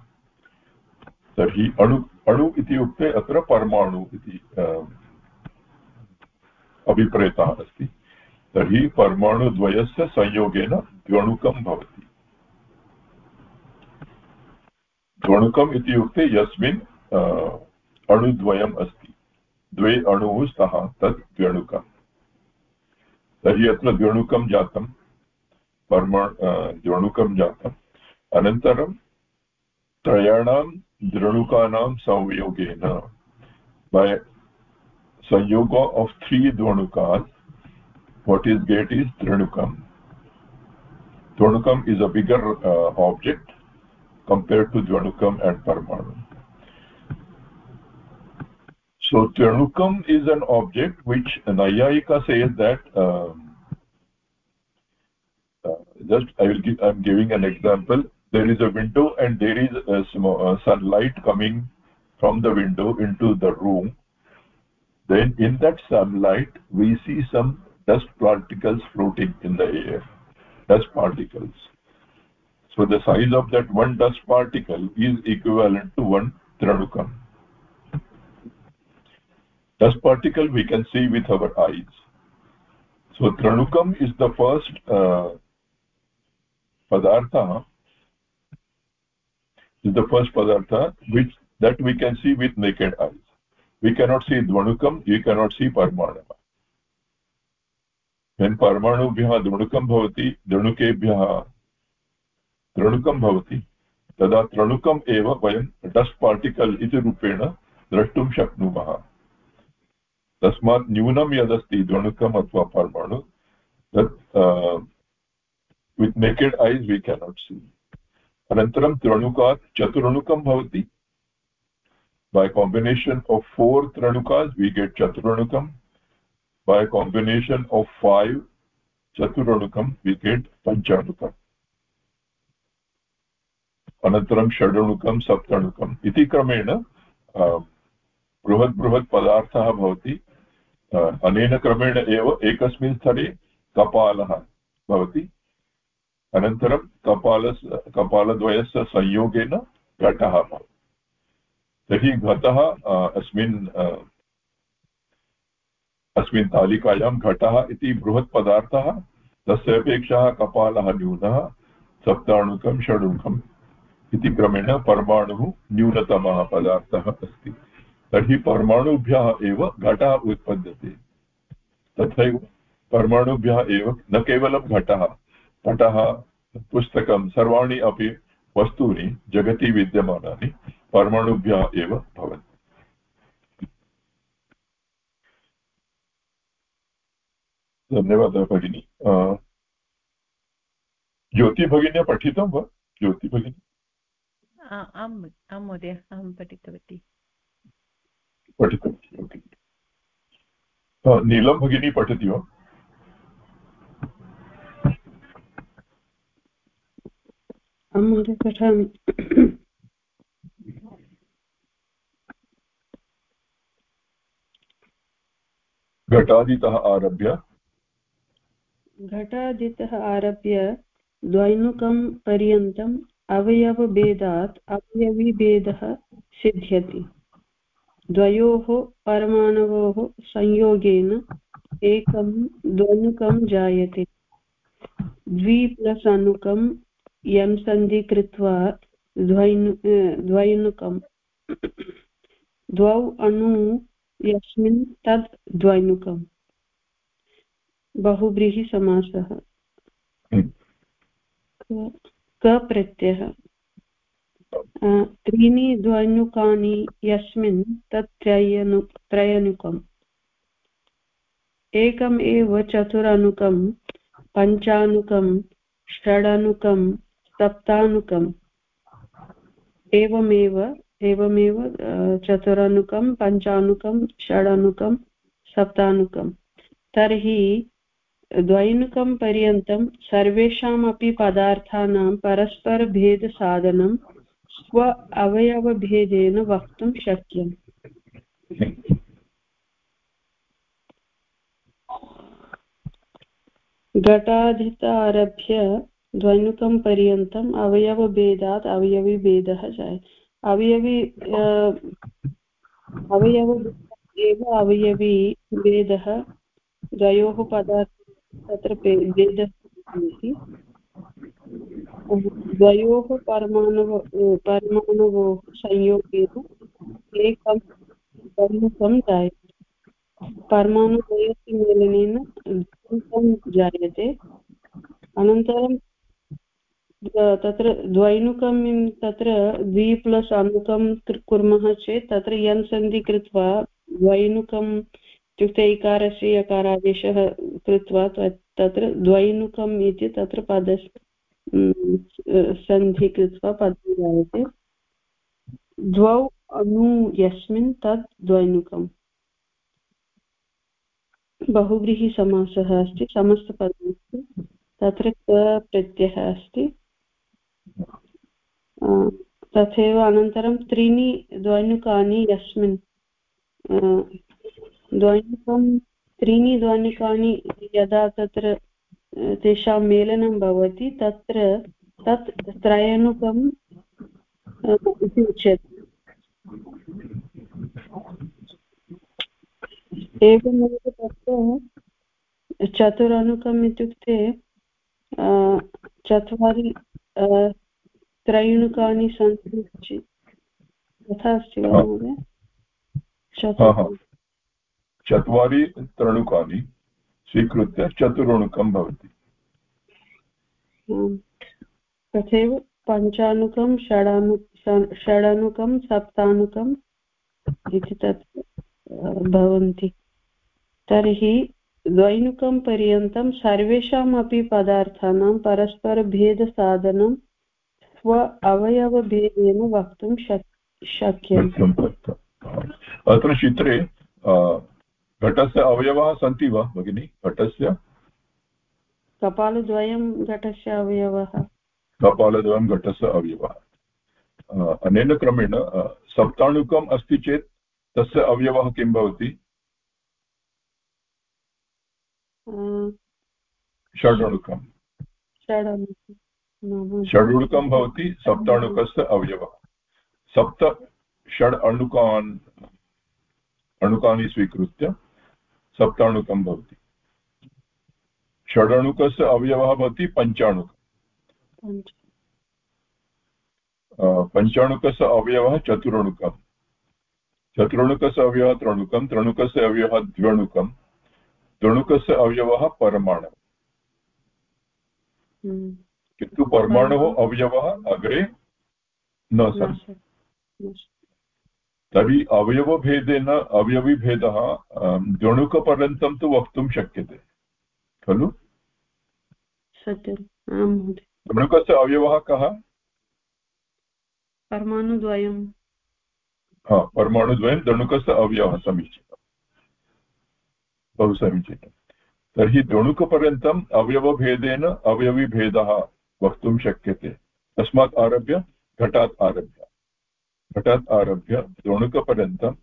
तर्हि अणु अणु इति उक्ते अत्र परमाणु इति अभिप्रेतः अस्ति तर्हि परमाणुद्वयस्य संयोगेन द्वणुकं भवति द्वणुकम् इत्युक्ते यस्मिन् अणुद्वयम् अस्ति द्वे अणुः स्तः तत् द्व्यणुकम् तर्हि अत्र द्व्यणुकं जातं परमा द्व्यणुकं जातम्। अनन्तरं त्रयाणां द्व्यणुकानां संयोगेन बै संयोग आफ् थ्री द्वणुकान् वाट् इस् गेट् इस् द्वणुकम् द्वणुकम् is a bigger object compared to द्वणुकम् and परमाणु। So Tranukam is an object which Nayayika says that um, uh, just I will give I'm giving an example. There is a window and there is a small, uh, sunlight coming from the window into the room. Then in that sunlight we see some dust particles floating in the air dust particles. So the size of that one dust particle is equivalent to one tranukam dust particle we can see with our eyes so tranukam is the first uh, padartha is the first padartha which that we can see with naked eyes we cannot see dvanukam we cannot see parmanu when dvanukam bhavati dvanukebhyah dvanukam bhavati तदा तृणुकम् एव वयं dust पार्टिकल् इति रूपेण द्रष्टुं शक्नुमः तस्मात् न्यूनं यदस्ति द्वणुकम् अथवा पर्माणु, तत् with naked eyes we cannot see अनन्तरं त्रणुकात् चतुरणुकं भवति. बै काम्बिनेशन् आफ् फोर् त्रणुकास् वि गेट् चतुरणुकं बै काम्बिनेशन् आफ् फैव् चतुरणुकं वि गेट् पञ्चाणुकम्. अनन्तरं षडणुकं, सप्तणुकम् इति क्रमेण बृहत् बृहत् पदार्थः भवति. अनेन क्रमेण एव एकस्मिन् स्तरे कपालः भवति। अनन्तरं कपालस्य कपालद्वयस्य संयोगेन घटः भवति। तर्हि घटः अस्मिन् अस्मिन् तालिकायां घटः इति बृहत् पदार्थः, तस्य अपेक्षया कपालः न्यूनः, सप्ताणुकं, षडुकम् इति क्रमेण परमाणुः न्यूनतमः पदार्थः अस्ति। तर्हि परमाणुभ्यः एव घटः उत्पद्यते। तथैव परमाणुभ्यः एव न केवलं घटः, पटः, पुस्तकं, सर्वाणि अपि वस्तूनि, जगति विद्यमानानि, परमाणुभ्यः एव भवन्ति। धन्यवादः भगिनी। ज्योतिभगिन्या पठितं वा? ज्योतिभगिनी। आं महोदय, अहं पठितवती। पठितवती ओके नीलं भगिनी पठति वा महोदय पठामि घटादितः आरभ्य। घटादितः आरभ्य द्वैनुकं पर्यन्तम् अवयवभेदात् अवयविभेदः सिद्ध्यति। द्वयोः परमाणवोः संयोगेन एकं द्वनुकं जायते। द्वि प्लस् अनुकं यं सन्धि कृत्वा द्वैनु द्वैनुकं द्वौ अणु यस्मिन् तद् द्वैनुकम् बहुव्रीहिसमासः। क प्रत्ययः। त्रीणि द्वैनुकानि यस्मिन् तत् त्रयनु त्रयनुकम्। एकम् एव चतुरनुकं पञ्चानुकं षडनुकं सप्तानुकम्। एवमेव एवमेव चतुरनुकं पञ्चानुकं षडनुकं सप्तानुकं तर्हि द्वैनुकं पर्यन्तं सर्वेषामपि पदार्थानां परस्परभेदसाधनं स्व अवयवभेदेन वक्तुं शक्यम्। घटाधितारभ्य द्वैनुकं पर्यन्तम् अवयवभेदात् अवयविभेदः जायते अवयवी अवयव एव अवयवी भेदः द्वयोः पदार्थ तत्र भेदः द्वयोः परमाणव परमाणवोः संयोगेन एकं प्रमुखं जायते। परमाणुद्वयस्य मेलनेन जायते। अनन्तरं तत्र द्वैनुकं, तत्र द्वि प्लस् अनुकं कुर्मः चेत् तत्र कृत्वा द्वैनुकम् इत्युक्ते इकारस्य यकारादेशः कृत्वा तत्र द्वैनुकम् इति तत्र पद सन्धि कृत्वा पदं जायते द्वौ अणु यस्मिन् तत् द्वैनुकम्। बहुव्रीहिसमासः अस्ति समस्तपदमस्ति तत्र क प्रत्ययः अस्ति। तथैव अनन्तरं त्रीणि द्वैनुकानि यस्मिन्। द्वैनुकं, त्रीणि द्वैनुकानि यदा तत्र तेषां मेलनं भवति, तत्र तत् त्रयनुकम् इति उच्यते। एवमेव तत्र चतुरनुकम् इत्युक्ते चत्वारि त्रैणुकानि सन्ति तथा अस्ति वा महोदय? चत्वारि तृणुकानि स्वीकृत्य चतुरणुकं भवति? तथैव पञ्चानुकं षडानु षडनुकं सप्तानुकम् इति तत् भवन्ति। तर्हि द्वैनुकं पर्यन्तं सर्वेषामपि पदार्थानां परस्परभेदसाधनं स्व अवयवभेदेन वक्तुं शक् शक्यते अत्र चित्रे घटस्य अवयवाः सन्ति वा भगिनि? घटस्य? कपालद्वयं घटस्य अवयवः। कपालद्वयं घटस्य अवयवः। अनेन क्रमेण सप्ताणुकम् अस्ति चेत् तस्य अवयवः किं भवति? षडणुकं षडुणुकं भवति सप्ताणुकस्य अवयवः। सप्त षड् अणुकान् अणुकानि स्वीकृत्य सप्ताणुकं भवति। षडणुकस्य अवयवः भवति पञ्चाणुकम् पञ्चाणुकस्य अवयवः चतुरणुकम् चतुरणुकस्य अवयवः त्रणुकं त्रणुकस्य अवयवः द्व्यणुकं द्वणुकस्य अवयवः परमाणु हम्म। किन्तु परमाणोः अवयवः अग्रे न सन्ति। तर्हि अवयवभेदेन अवयविभेदः द्वणुकपर्यन्तं तु वक्तुं शक्यते। खलु? द्वणुकस्य अवयवः कः? परमाणुद्वयं हा परमाणुद्वयं द्वणुकस्य अवयवः समीचीनं बहु समीचीनं तर्हि द्वणुकपर्यन्तम् अवयवभेदेन अवयविभेदः वक्तुं शक्यते। तस्मात् आरभ्य घटात् आरभ्य। घटात् आरभ्य द्रोणुकपर्यन्तम्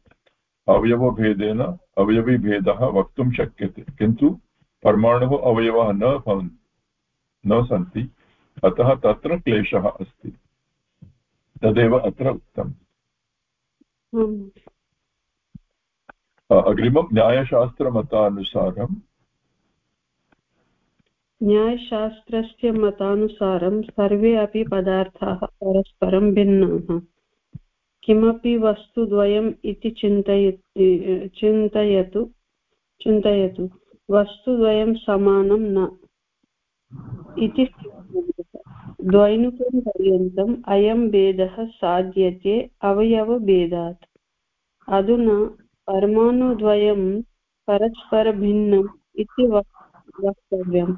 अवयवभेदेन अवयविभेदः वक्तुं शक्यते। किन्तु परमाणुः अवयवः न भवन् न सन्ति अतः तत्र क्लेशः अस्ति। तदेव अत्र उक्तम्। अग्रिमं न्यायशास्त्रमतानुसारं न्यायशास्त्रस्य मतानुसारं सर्वे अपि पदार्थाः परस्परं भिन्नाः। किमपि वस्तुद्वयम् इति चिन्तय चिन्तयतु चिन्तयतु। वस्तुद्वयं समानं न। इति द्वैनुकं पर्यन्तम् अयं भेदः साध्यते, अवयवभेदात्। अधुना परमाणुद्वयं परस्परभिन्नम् इति वक्तव्यम्।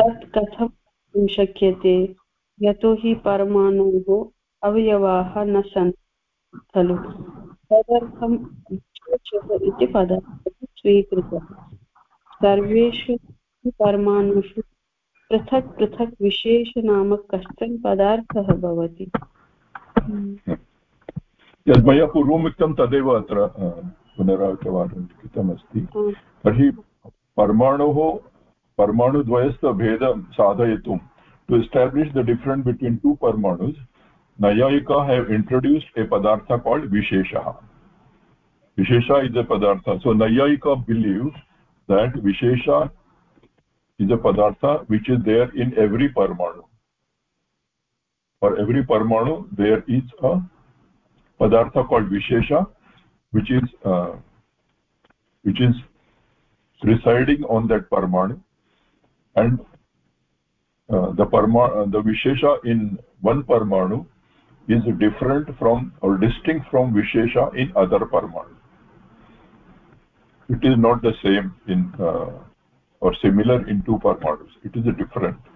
तत् कथं शक्यते? यतोहि परमाणोः अवयवाः न सन्ति खलु। तदर्थम् इति पदार्थः स्वीकृतः सर्वेषु परमाणुषु पृथक् पृथक् विशेषनामक कश्चन पदार्थः भवति। यद् मया पूर्वम् उक्तं तदेव अत्र पुनरावृत्तवादं कृतमस्ति तर्हि परमाणोः परमाणुद्वयस्थभेदं साधयितुं to establish the different between two परमाणुस् Nayayika have introduced a padartha called Vishesha. Vishesha is a padartha. So Nayayika believes that Vishesha is a padartha which is there in every parmanu. For every parmanu, there is a padartha called Vishesha, which is uh, which is residing on that parmanu, and uh, the parma uh, the Vishesha in one parmanu is different from or distinct from vishesha in other parmanu it is not the same in uh, or similar in two parmanus it is different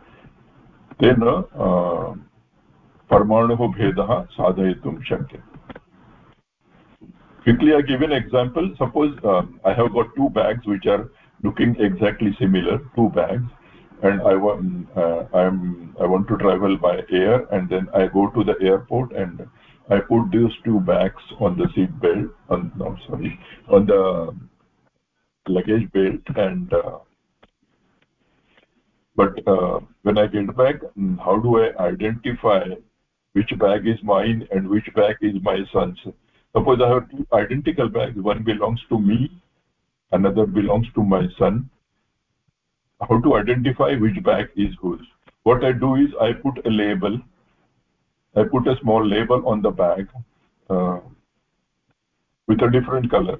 तेन परमाणुः भेदः साधयितुं शक्यते quickly i give an example suppose uh, i have got two bags which are looking exactly similar two bags and i want uh, i'm i want to travel by air and then i go to the airport and i put these two bags on the seat belt on no sorry on the luggage belt and uh, but uh, when i get back mm, how do i identify which bag is mine and which bag is my son's? Suppose i have two identical bags one belongs to me another belongs to my son how to identify which bag is whose. What i do is i put a label. I put a small label on the bag uh, with a different color.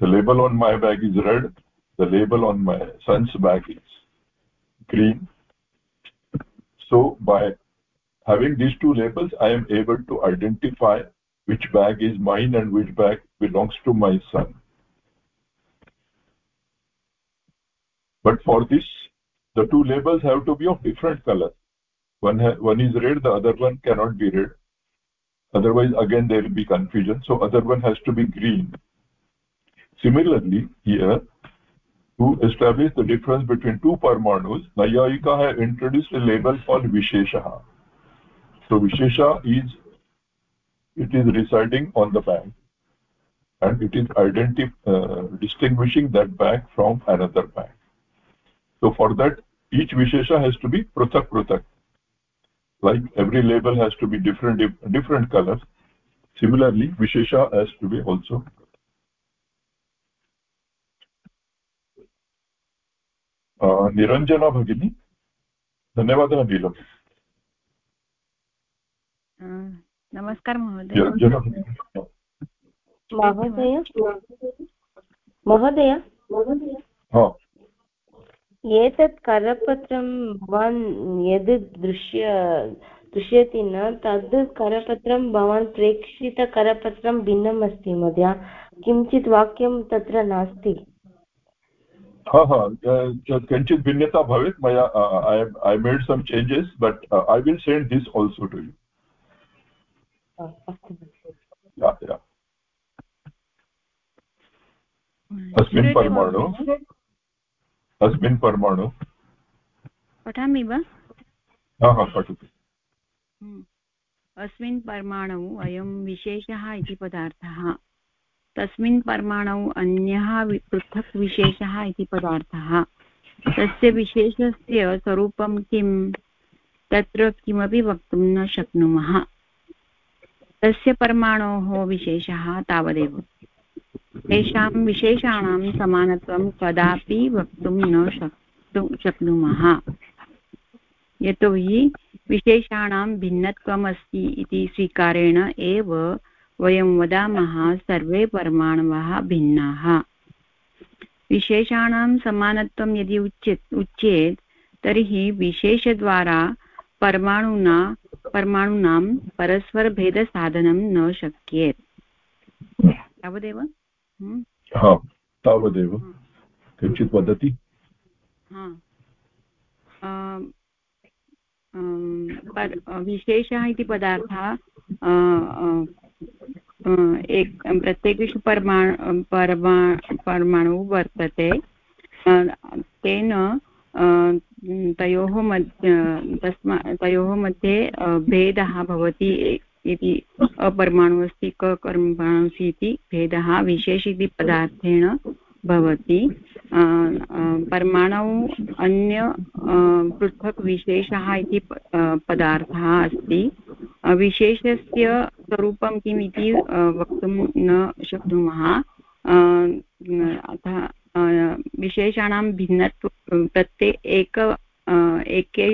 The label on my bag is red. The label on my son's bag is green. So by having these two labels i am able to identify which bag is mine and which bag belongs to my son but for this the two labels have to be of different color. One one is red the other one cannot be red. Otherwise again there will be confusion. So other one has to be green. Similarly here to establish the difference between two parmanus nayayika have introduced a label called vishesha. So vishesha is it is residing on the bank and it is identifying uh, distinguishing that bank from another bag so for that each vishesha has to be pruthak pruthak like every label has to be different different colors similarly vishesha has to be also Niranjana भगिनी धन्यवादः नीलम् नमस्कार महोदय महोदय महोदय एतत् करपत्रं भवान् यद् दृश्य दृश्यते न तद् करपत्रं भवान् प्रेक्षितकरपत्रं भिन्नम् अस्ति महोदय। किञ्चित् वाक्यं तत्र नास्ति। हा हा किञ्चित् भिन्नता भवेत्। मया I made some changes but I will send this also to you अस्मिन् परमाणु। अस्मिन् परमाणु पठामि वा पठतु। अस्मिन् परमाणौ अयं विशेषः इति पदार्थः तस्मिन् परमाणौ अन्यः पृथक् विशेषः इति पदार्थः तस्य विशेषस्य स्वरूपं किं तत्र किमपि वक्तुं न शक्नुमः तस्य परमाणोः विशेषः तावदेव तेषां विशेषाणां समानत्वं कदापि वक्तुं न शक्तुं शक्नुमः। यतोहि विशेषाणां भिन्नत्वम् अस्ति इति स्वीकारेण एव वयं वदामः सर्वे परमाणवः भिन्नाः। विशेषाणां समानत्वं यदि उच्येत् उच्येत्, तर्हि विशेषद्वारा परमाणुना, परमाणूनां परस्परभेदसाधनं न शक्येत्। तावदेव हा तावदेव. किञ्चित् वदति? विशेषः इति पदार्थः एक प्रत्येकेषु परमाणु परमा परमाणु वर्तते. तेन तयोः मध्ये तस्मा तयोः मध्ये भेदः भवति इति अपरमाणु अस्ति ककर्माणु अस्ति इति भेदः विशेष इति पदार्थेन भवति परमाणौ अन्य पृथक् विशेषः इति पदार्थः अस्ति। विशेषस्य स्वरूपं किम् इति वक्तुं न शक्नुमः। अतः विशेषाणां भिन्नत्व प्रत्येक एक एके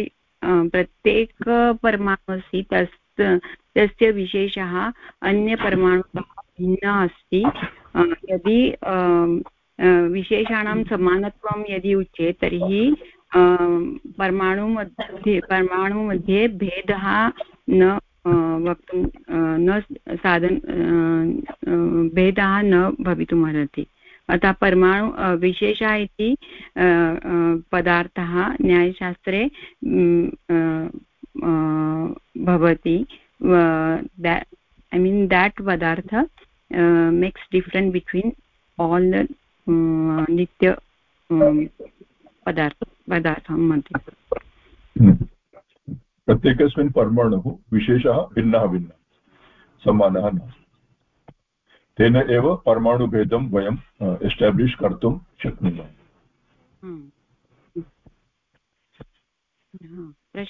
प्रत्येकपरमाणु अस्ति तस् तस्य विशेषः अन्यपरमाणुतः भिन्नः अस्ति। यदि विशेषाणां समानत्वं यदि उच्येत् तर्हि परमाणुमध्ये परमाणुमध्ये भेदः न वक्तुं न साधन भेदः न भवितुमर्हति अतः परमाणु विशेषः इति पदार्थः न्यायशास्त्रे uh, that i mean that padartha uh, makes difference between all the uh, nitya um, पदार्थ मध्ये प्रत्येकस्मिन् परमाणुः विशेषः भिन्नः भिन्नः समानः नास्ति तेन एव परमाणुभेदं वयम् एस्टाब्लिश् कर्तुं शक्नुमः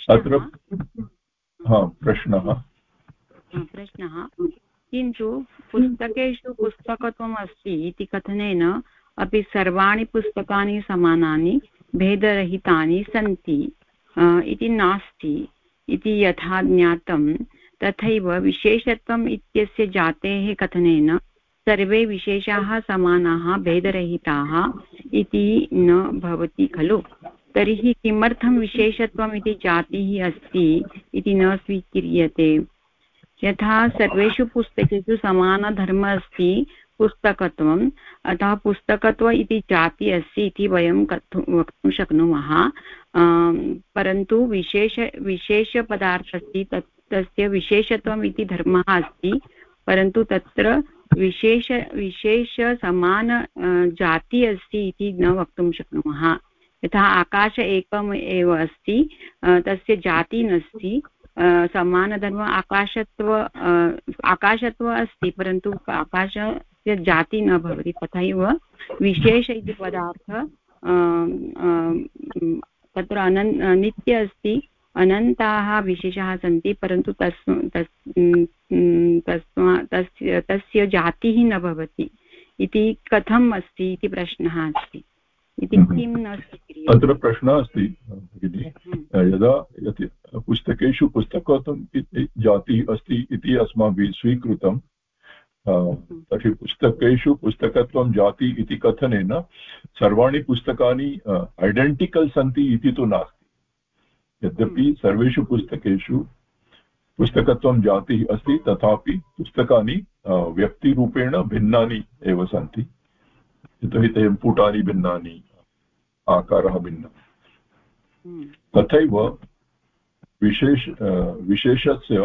अत्र प्रश्नः प्रश्नः, किन्तु पुस्तकेषु पुस्तकत्वम् अस्ति इति कथनेन अपि सर्वाणि पुस्तकानि समानानि भेदरहितानि सन्ति इति नास्ति। इति यथा ज्ञातं, तथैव विशेषत्वम् इत्यस्य जातेः कथनेन सर्वे विशेषाः समानाः, भेदरहिताः इति न भवति खलु। तर्हि किमर्थं विशेषत्वम् इति जातिः अस्ति इति न स्वीक्रियते? यथा सर्वेषु पुस्तकेषु समानधर्मः अस्ति पुस्तकत्वम्। अतः पुस्तकत्व इति जाति अस्ति इति वयं वक्तुं शक्नुमः। परन्तु विशेष विशेषपदार्थः अस्ति तत्, तस्य विशेषत्वम् इति धर्मः अस्ति। परन्तु तत्र विशेष विशेषसमान जाति अस्ति इति न वक्तुं शक्नुमः। यथा आकाश एकम् एव अस्ति तस्य जाति नास्ति। समानधर्म आकाशत्व आकाशत्व अस्ति, परन्तु आकाशस्य जाति न भवति, तथैव विशेष इति पदार्थ तत्र अनन्, नित्य अस्ति, अनन्ताः विशेषाः सन्ति, परन्तु तस् तस्मा, तस्य तस्य जातिः न भवति, इति कथम् अस्ति इति प्रश्नः अस्ति। इति हम्म। किं न स्वीक्रियते अत्र प्रश्नः अस्ति भगिनि हम्म। यदा पुस्तकेषु पुस्तकत्वं जातिः अस्ति इति अस्माभिः स्वीकृतं हम्म। तर्हि पुस्तकेषु पुस्तकत्वं जाति इति कथनेन सर्वाणि पुस्तकानि ऐडेण्टिकल् सन्ति इति तु नास्ति यद्यपि सर्वेषु पुस्तकेषु पुस्तकत्वं जातिः अस्ति तथापि पुस्तकानि व्यक्तिरूपेण भिन्नानि एव सन्ति यतोहि ते पुटानि भिन्नानि आकारः भिन्नः। तथैव विशेष विशेषस्य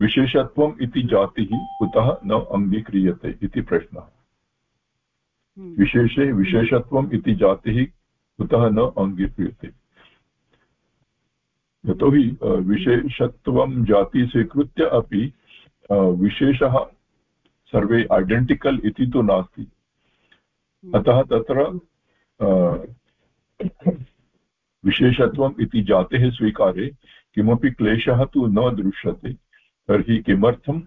विशेषत्वम् इति जातिः कुतः न अङ्गीक्रियते इति प्रश्नः। विशेषे विशेषत्वम् इति जातिः कुतः न अङ्गीक्रियते यतोहि विशेषत्वं जाति स्वीकृत्य अपि विशेषः सर्वे ऐडेण्टिकल् इति तु नास्ति। अतः तत्र विशेषत्वम् इति जातेः स्वीकारे, किमपि क्लेशः तु न दृश्यते, तर्हि किमर्थं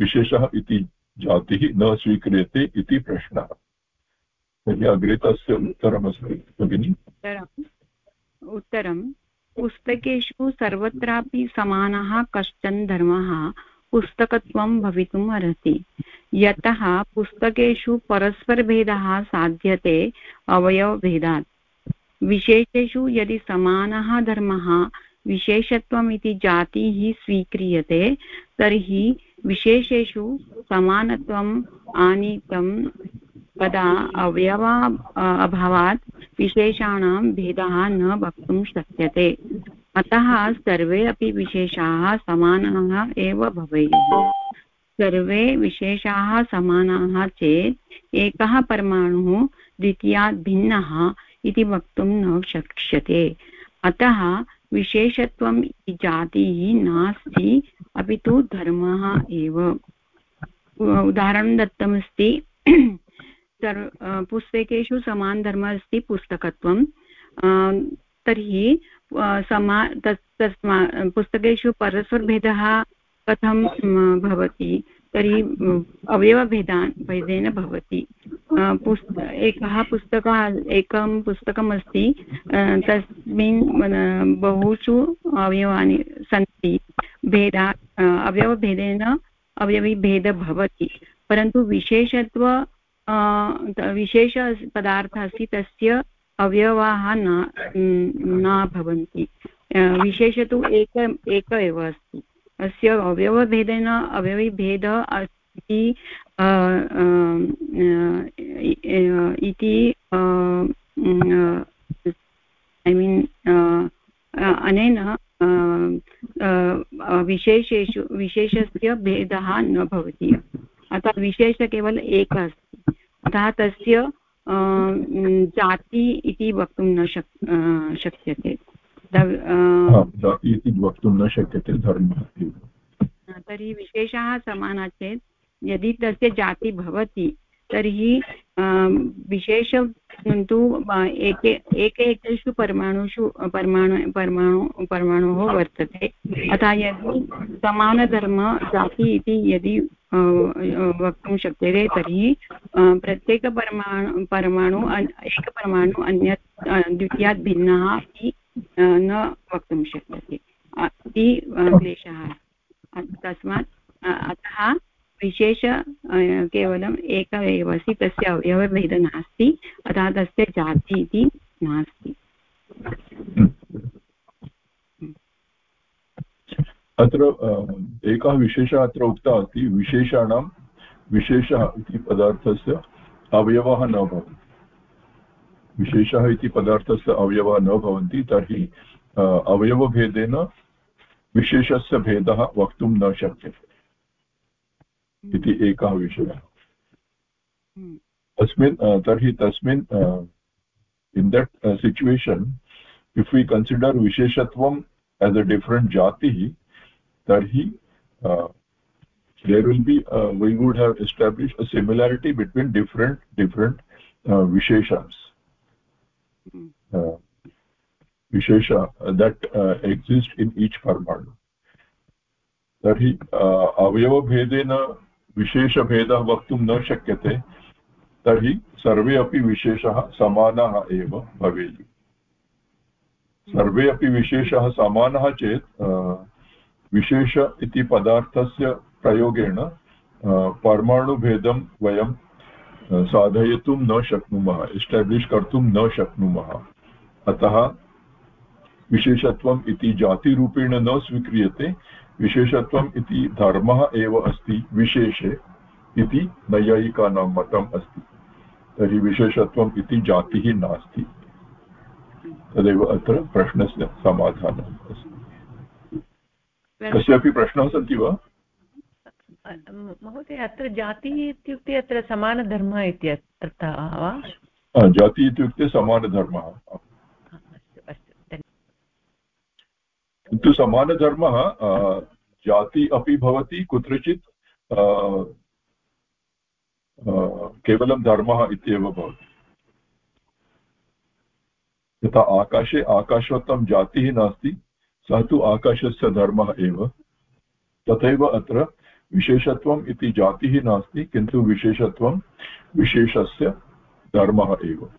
विशेषः इति जातिः न स्वीक्रियते इति प्रश्नः। तर्हि अग्रे तस्य उत्तरमस्ति, भगिनि। उत्तरं पुस्तकेषु सर्वत्रापि समानः कश्चन धर्मः पुस्तकत्वं भवितुम् अर्हति। यतः पुस्तकेषु परस्परभेदः साध्यते अवयवभेदात्। विशेषेषु यदि समानः धर्मः विशेषत्वम् इति जातिः स्वीक्रियते, तर्हि विशेषेषु समानत्वम् आनीतं कदा अवयवा, अभावात् विशेषाणां भेदः न वक्तुं शक्यते। अतः सर्वे अपि विशेषाः समानाः एव भवेयुः। सर्वे विशेषाः समानाः चेत् एकः परमाणुः द्वितीयात् भिन्नः इति वक्तुं न शक्ष्यते। अतः विशेषत्वम् इति जातिः नास्ति, अपि तु धर्मः एव। उदाहरणं दत्तमस्ति पुस्तकेषु समानधर्मः अस्ति पुस्तकत्वं। तर्हि समा, तस्, तस्मा, पुस्तकेषु परस्परभेदः कथं भवति? तर्हि अवयवभेदान् भेदेन भवति। पुस्त एकः पुस्तकः, एकं पुस्तकम् अस्ति तस्मिन् बहुषु अवयवानि सन्ति। भेदा अवयवभेदेन अवयविभेदः भवति। परन्तु विशेषत्व विशेष पदार्थः अस्ति, तस्य अवयवाः न न भवन्ति। विशेष तु एक एक एव अस्ति। अस्य अवयवभेदेन, अवयविभेदः अस्ति इति ऐ मीन् अनेन विशेषेषु, विशेषस्य भेदः न भवति। अतः विशेष केवल एकः अस्ति। अतः तस्य जाति इति वक्तुं न शक् शक्यते। इति वक्तुं न शक्यते धर्मः तर्हि विशेषः समानः चेत् यदि तस्य जाति भवति तर्हि विशेष तु एके एकैकेषु परमाणुषु परमाणु परमाणु परमाणुः वर्तते। अतः यदि समानधर्म जाति इति यदि वक्तुं शक्यते तर्हि प्रत्येकपरमाणु परमाणु एकपरमाणु अन्यत् द्वितीयात् भिन्नः इति न वक्तुं शक्यते। अति क्लेशः तस्मात् अतः विशेष केवलम् एक एव अस्ति, तस्य अवयवभेदः नास्ति, अतः तस्य जाति इति नास्ति। अत्र एकः विशेषः अत्र उक्तः अस्ति, विशेषाणां विशेषः इति पदार्थस्य अवयवः न भवति विशेषः इति पदार्थस्य अवयवः न भवन्ति तर्हि अवयवभेदेन विशेषस्य भेदः वक्तुं न शक्यते। इति एकः विषयः। तस्मिन् तर्हि तस्मिन् in that situation if we consider विशेषत्वम् as a different जातिः तर्हि there will be uh, we would have established a similarity between different different uh, visheshas uh, vishesha that uh, exist in each parmanu तर्हि अवयवभेदेन विशेषभेदः वक्तुं न शक्यते तर्हि सर्वे अपि विशेषः समानाः एव भवेयुः सर्वे अपि विशेषः समानः चेत् विशेष इति पदार्थस्य प्रयोगेण परमाणुभेदं वयं साधयितुं न शक्नुमः एस्टाब्लिश् कर्तुं न शक्नुमः। अतः विशेषत्वम् इति जातिरूपेण न स्वीक्रियते विशेषत्वम् इति धर्मः एव अस्ति विशेषे इति नैयायिकानां मतम् अस्ति। तर्हि विशेषत्वम् इति जातिः नास्ति। तदेव अत्र प्रश्नस्य समाधानम् अस्ति। कस्यापि प्रश्नाः सन्ति वा? महोदय अत्र जातिः इत्युक्ते अत्र समानधर्मः इति अर्थः वा? जाति इत्युक्ते समानधर्मः। किन्तु समानधर्मः जाति अपि भवति कुत्रचित् केवलं धर्मः इत्येव भवति। यथा आकाशे आकाशोत्तम जातिः नास्ति सः तु आकाशस्य धर्मः एव। तथैव अत्र विशेषत्वम् इति जातिः नास्ति किन्तु विशेषत्वं विशेषस्य धर्मः एव।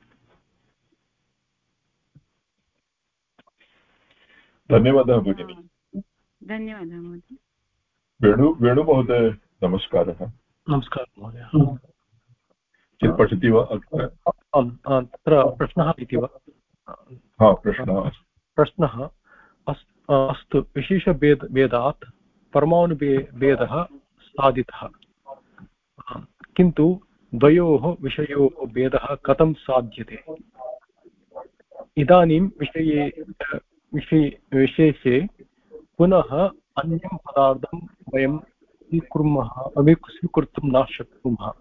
धन्यवादः भगिनि। धन्यवादः महोदय। वेणु वेणुमहोदय नमस्कारः। नमस्कारः महोदय। चित् पठति वा? तत्र प्रश्नः इति वा? हा प्रश्नः। प्रश्नः अस्तु। विशेषभेद भेदात् परमाणुभेदः साधितः। किन्तु द्वयोः विषयोः भेदः कथं साध्यते? इदानीं विषये विषये, विशेषे पुनः अन्यं पदार्थं वयं स्वीकुर्मः स्वीकर्तुं न शक्नुमः।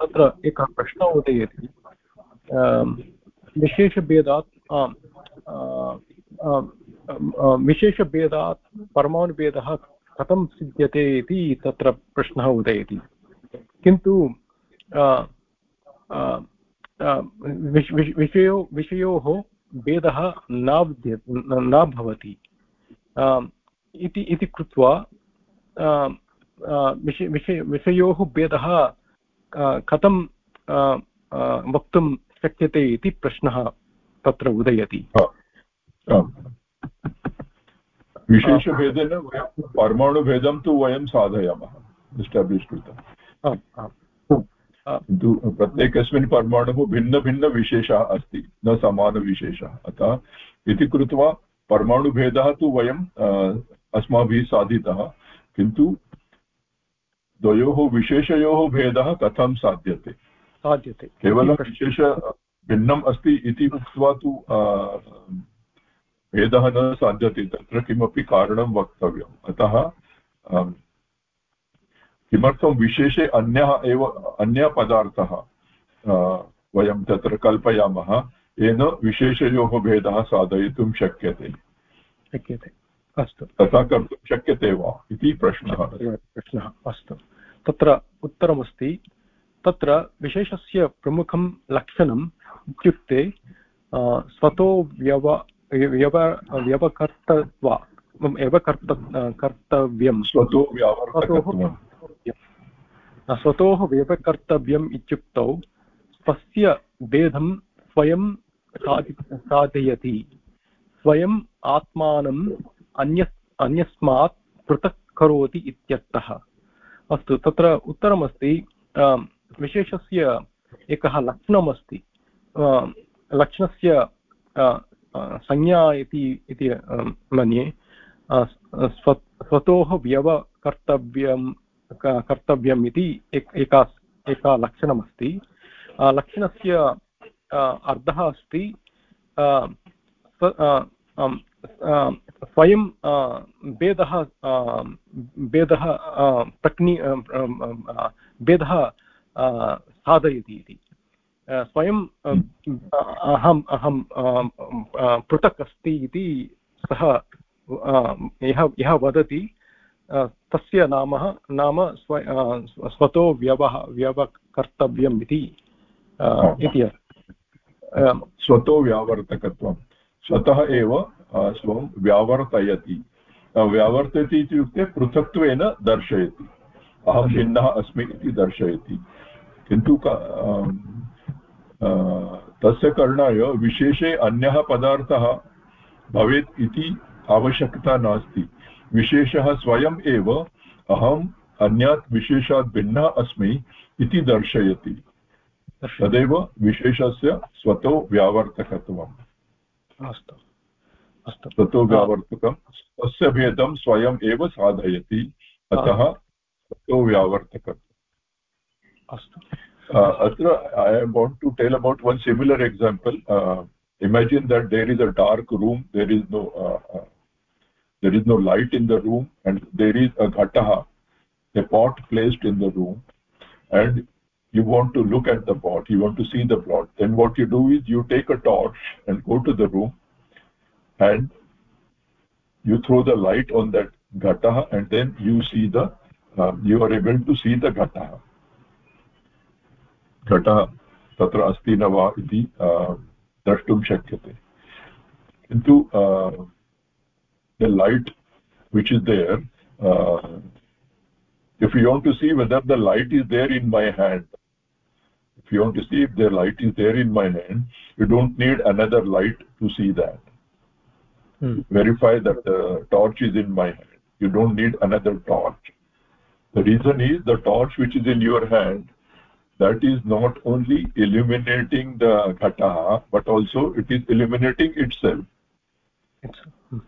तत्र एकः प्रश्नः उदयति। विशेषभेदात् विशेषभेदात् परमाणुभेदः कथं सिद्ध्यते इति तत्र प्रश्नः उदयति किन्तु विषयो, विषयोः भेदः न विद्य न भवति। इति इति कृत्वा विषय विषय भेदः कथं वक्तुं शक्यते इति प्रश्नः तत्र उदयति। विशेषभेदेन वयं परमाणुभेदं तु वयं साधयामः एस्टाब्लिश् कृतम् किन्तु प्रत्येकस्मिन् परमाणुः भिन्नभिन्नविशेषः अस्ति न समानविशेषः। अतः इति कृत्वा परमाणुभेदः तु वयं अस्माभिः साधितः किन्तु द्वयोः विशेषयोः भेदः कथं साध्यते? साध्यते। केवलं विशेष भिन्नम् अस्ति इति उक्त्वा तु भेदः न साध्यते तत्र किमपि कारणं वक्तव्यम्। अतः किमर्थं विशेषे अन्यः एव अन्यः पदार्थः वयं तत्र कल्पयामः येन विशेषयोः भेदः साधयितुं शक्यते। शक्यते। अस्तु। तथा कर्तुं शक्यते वा इति प्रश्नः। प्रश्नः अस्तु। तत्र उत्तरमस्ति तत्र विशेषस्य प्रमुखं लक्षणम् इत्युक्ते स्वतो व्यव व्यव व्यवकर्तत्वा व्यवकर्त कर्तव्यं स्वतो स्वतोः व्यवकर्तव्यम्। इत्युक्तौ स्वस्य भेदं स्वयं साधि साधयति। स्वयम् आत्मानम् अन्य अन्यस्मात् पृथक् करोति इत्यर्थः। अस्तु तत्र उत्तरमस्ति विशेषस्य एकः लक्षणमस्ति। लक्षणस्य संज्ञा इति इति मन्ये स्वतोः व्यवकर्तव्यं कर्तव्यम् इति एका एका लक्षणमस्ति लक्षणस्य अर्थः अस्ति स्वयं भेदः भेदः प्रज्ञि भेदः साधयति इति स्वयं अहम् अहं पृथक् अस्ति इति सः यः यः वदति तस्य नाम नाम स्व स्वतो व्यवः व्यवकर्तव्यम् इति इति स्वतो व्यावर्तकत्वं। स्वतः एव स्वं व्यावर्तयति। व्यावर्तयति इत्युक्ते पृथक्त्वेन दर्शयति। अहं भिन्नः अस्मि इति दर्शयति। किन्तु तस्य करणाय विशेषे अन्यः पदार्थः भवेत् इति आवश्यकता नास्ति। विशेषः स्वयम् एव अहम् अन्यात् विशेषात् भिन्नः अस्मि इति दर्शयति। तदेव विशेषस्य स्वतो व्यावर्तकत्वम्। अस्तु। अस्तु। ततो व्यावर्तकं तस्य भेदं स्वयम् एव साधयति। अतः ततो व्यावर्तकम् अस्तु। Uh, Atra, I want to tell about one similar example. Uh, imagine that there is a dark room, there is no uh, there is no light in the room and there is a ghataha, a pot placed in the room and you want to look at the pot, you want to see the pot. Then what you do is you take a torch and go to the room and you throw the light on that ghataha and then you see the, uh, you are able to see the ghataha. घट तत्र अस्ति न वा इति द्रष्टुं शक्यते। किन्तु the light which is there if you want to see whether the light is there in my hand if you want to see if the light is there in my hand you don't need another light to see that verify that the torch is in my hand. You don't need another torch. The reason is the torch which is in your hand that is not only illuminating the ghata but also it is illuminating itself. Hmm.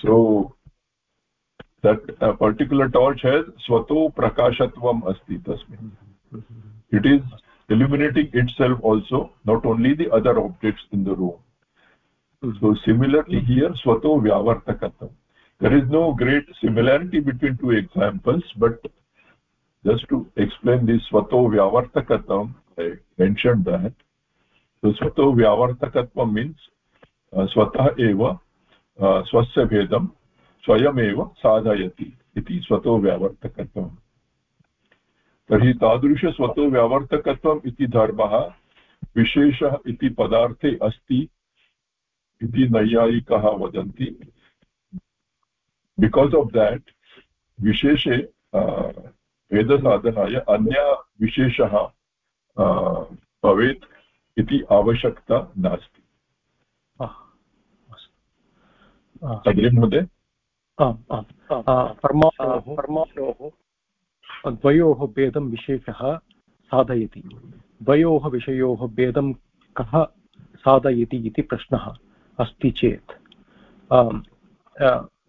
so that a particular torch has swato prakashatvam asti tasmin mm-hmm. it is illuminating itself also not only the other objects in the room. Mm-hmm. So similarly mm-hmm. here swato vyavartakatvam there is no great similarity between two examples but just to explain this swato vyavartakatvam i mentioned that so swato vyavartakatvam means uh, swatah eva uh, swasya bhedam स्वयमेव साधयति इति स्वतो व्यावर्तकत्वम् तर्हि तादृशस्वतो व्यावर्तकत्वम् इति धर्मः विशेषः इति पदार्थे अस्ति इति नैयायिकाः वदन्ति बिकास् आफ् देट् विशेषे वेदसाधनाय अन्य विशेषः भवेत् इति आवश्यकता नास्ति। अग्रे महोदय। परमाणोः द्वयोः भेदं विशेषः साधयति। द्वयोः विषयोः भेदं कः साधयति इति प्रश्नः अस्ति चेत्।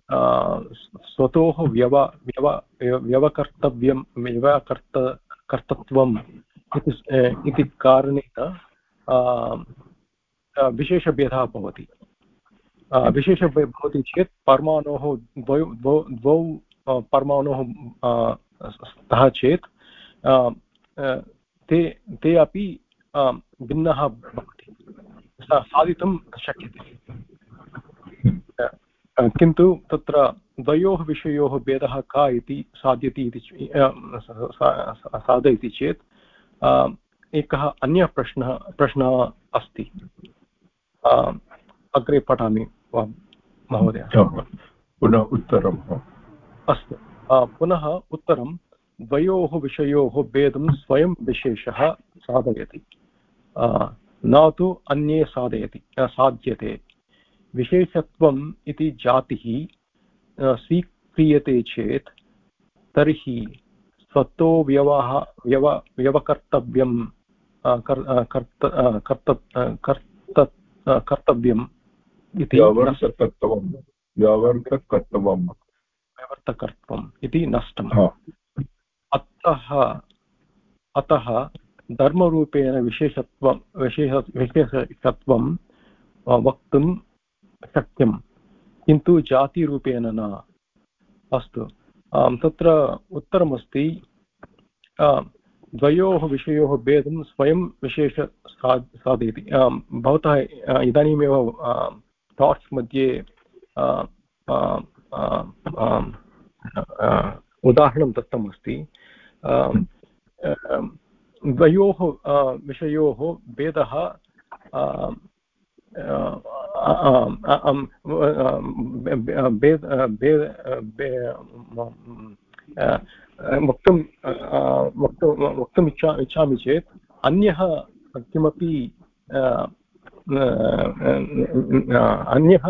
स्वतोः व्यव व्यव व्यवकर्तव्यं व्यवकर्त कर्तृत्वम् इति कारणेन विशेषभेदः भवति विशेषभेदः भवति चेत् परमाणोः द्वौ द्वौ परमाणोः स्तः चेत् ते ते अपि भिन्नः भवति साधितुं शक्यते किन्तु तत्र द्वयोः विषयोः भेदः का इति साध्यति इति साधयति चेत् एकः अन्यः प्रश्नः प्रश्नः अस्ति। अग्रे पठामि वा महोदय? पुनः उत्तरम् अस्तु। पुनः उत्तरं द्वयोः विषयोः भेदं स्वयं विशेषः साधयति। न तु अन्ये साधयति साध्यते। विशेषत्वम् इति जातिः स्वीक्रियते चेत् तर्हि स्वतो व्यवः व्यव व्यवकर्तव्यं कर्तव्यम् इति व्यावर्तकत्वम् इति नष्टम्। अतः अतः धर्मरूपेण विशेषत्वं विशेष विशेषत्वं वक्तुं शक्यं किन्तु जातिरूपेण न। अस्तु। तत्र उत्तरमस्ति। द्वयोः विषयोः भेदं स्वयं विशेष साधयति। भवतः इदानीमेव थाट्स् मध्ये उदाहरणं दत्तमस्ति। द्वयोः विषयोः भेदः वक्तुं वक्तुं इच्छा, इच्छामि चेत् अन्यः किमपि, अन्यः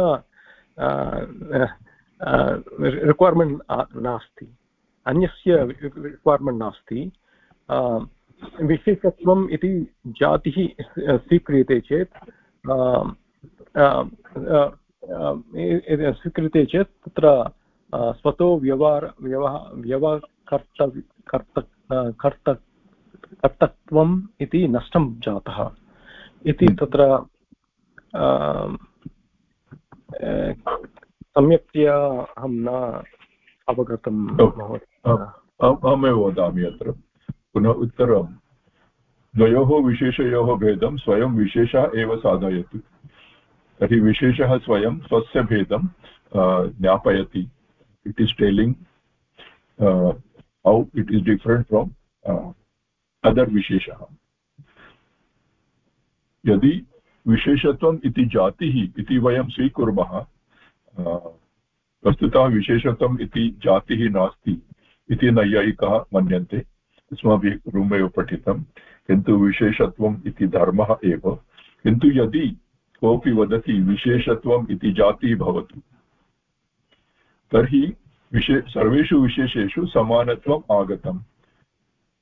रिक्वैर्मेण्ट् नास्ति। अन्यस्य रिक्वैर्मेण्ट् नास्ति। विशेषत्वम् इति जातिः स्वीक्रियते चेत् स्वीक्रियते चेत् तत्र स्वतो व्यवहार व्यवहा व्यवकर्तव्य कर्त कर्त कर्तत्वम् इति नष्टं जातः। इति तत्र सम्यक्तया अहं न अवगतं अहमेव वदामि अत्र। पुनः उत्तरं द्वयोः विशेषयोः भेदं स्वयं विशेषः एव साधयति। तर्हि विशेषः स्वयं स्वस्य भेदं ज्ञापयति। It is telling how it is different from other विशेषः। यदि विशेषत्वम् इति जातिः इति वयं स्वीकुर्मः वस्तुतः विशेषत्वम् इति जातिः नास्ति इति नैयायिकाः मन्यन्ते। अस्माभिः पूर्वमेव पठितं किन्तु विशेषत्वम् इति धर्मः एव। किन्तु यदि कोऽपि वदति विशेषत्वम् इति जातिः भवतु, तर्हि विशे, सर्वेषु विशेषेषु समानत्वम् आगतम्।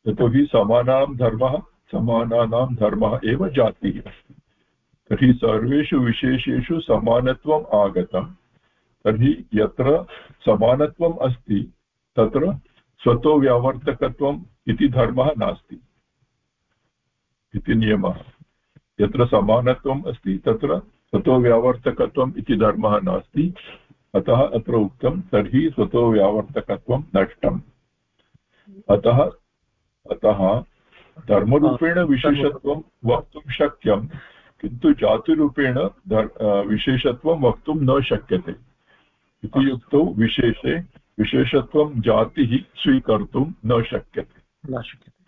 यतोहि समानां धर्मः, समानानां धर्मः एव जातिः अस्ति। तर्हि सर्वेषु विशेषेषु समानत्वम् आगतम्। तर्हि यत्र समानत्वम् अस्ति, तत्र स्वतो व्यावर्तकत्वम् इति धर्मः नास्ति। इति नियमः। यत्र समानत्वम् अस्ति तत्र स्वतो व्यावर्तकत्वम् इति धर्मः नास्ति। अतः अत्र उक्तं तर्हि स्वतो व्यावर्तकत्वं नष्टम्। अतः अतः धर्मरूपेण विशेषत्वं वक्तुं शक्यं किन्तु जातिरूपेण विशेषत्वं वक्तुं न शक्यते। इति युक्तौ विशेषे विशेषत्वं जातिः स्वीकर्तुं न शक्यते। न शक्यते।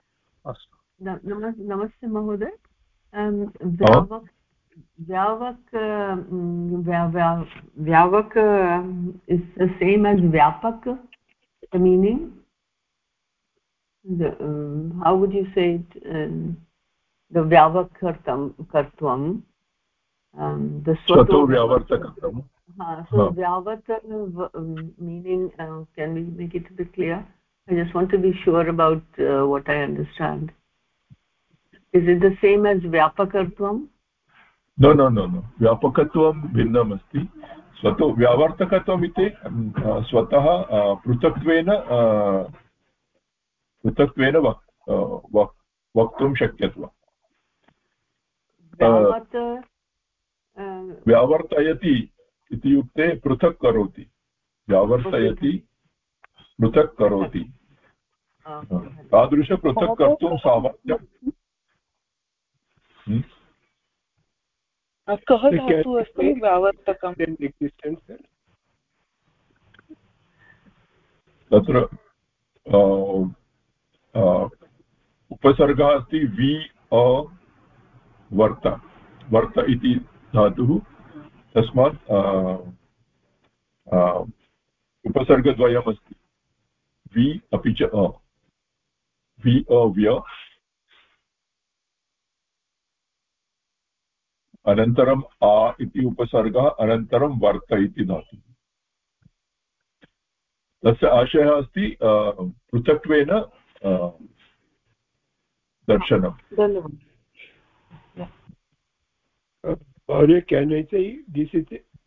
अस्तु। नमस्ते महोदय व्यावक् व्यावक् व्यावक् इस् द सेम् एस् व्यापक the meaning the um, how would you say it um, the vyavakartam kartvam um, the swato vyavartakartam uh, so vyavat um, meaning uh, can we make it a bit clear i just want to be sure about uh, what i understand Is it the same as vyapakartvam no no no no. व्यापकत्वं भिन्नम् अस्ति स्वतो व्यावर्तकत्वम् इति स्वतः पृथक्त्वेन पृथक्त्वेन वक् वक्तुं शक्यत्व व्यावर्तयति इत्युक्ते पृथक् करोति व्यावर्तयति पृथक् करोति तादृशपृथक् कर्तुं सामर्थ्यं? कः धातुः अस्ति व्यावर्तकम् तत्र उपसर्गः अस्ति वि अ वर्त। वर्त इति धातुः। तस्मात् उपसर्गद्वयमस्ति। वि अपि च अ। वि अव्य अनन्तरम् आ इति उपसर्गः अनन्तरं वर्त इति धातु तस्य आशयः अस्ति पृथक्त्वेन दर्शनं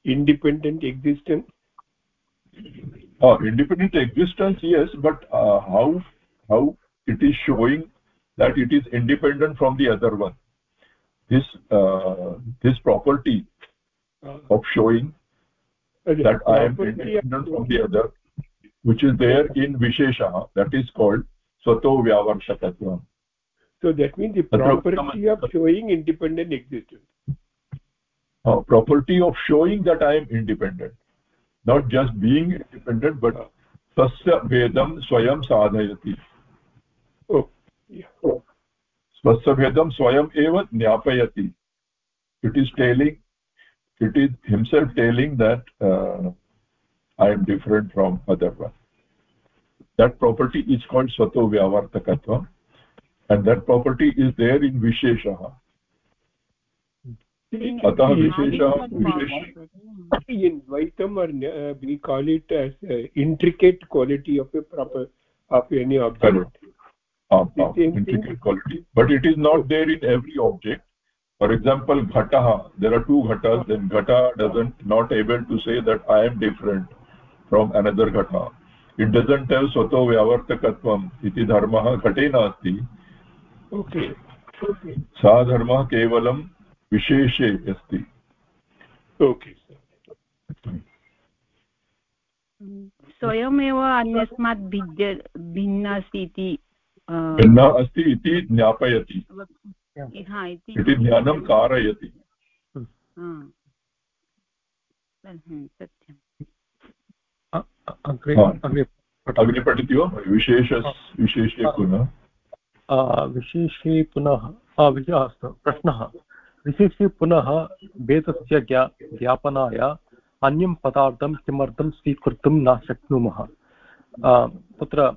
independent existence independent existence yes but how how it is showing that it is independent from the other one this uh, this property of showing that i am independent from the other which is there in vishesha that is called svato vyavarshatatva so that means the property of showing independent existence uh, property of showing that i am independent. Not just being independent but uh. tasya vedam swayam sadhayati. Oh yeah. भेदं स्वयम् एव ज्ञापयति it is telling it is himself telling that uh, i am different from other one that property is called swato vyavartakatva and that property is there in visheshah अतः विशेषः विशेष in Dvaitam or uh, we call it as uh, intricate quality of a proper of any object um, um, intricate quality but it is not there in every object for example ghataha there are two ghatas then ghata doesn't not able to say that i am different from another ghata it doesn't tell swato vyavartakatvam iti dharmah ghate nasti okay सा धर्मः केवलं विशेषे अस्ति okay स्वयमेव अन्यस्मात् भिद्य भिन्न अस्ति इति भिन्ना अस्ति इति ज्ञापयति। इति ज्ञानं कारयति। अग्रे पठति। वा विशेष विशेषे पुनः। विशेषे पुनः अस्तु प्रश्नः। विशेषे पुनः वेदस्य ज्ञा ज्ञापनाय अन्यं पदार्थं किमर्थं स्वीकर्तुं न शक्नुमः। तत्र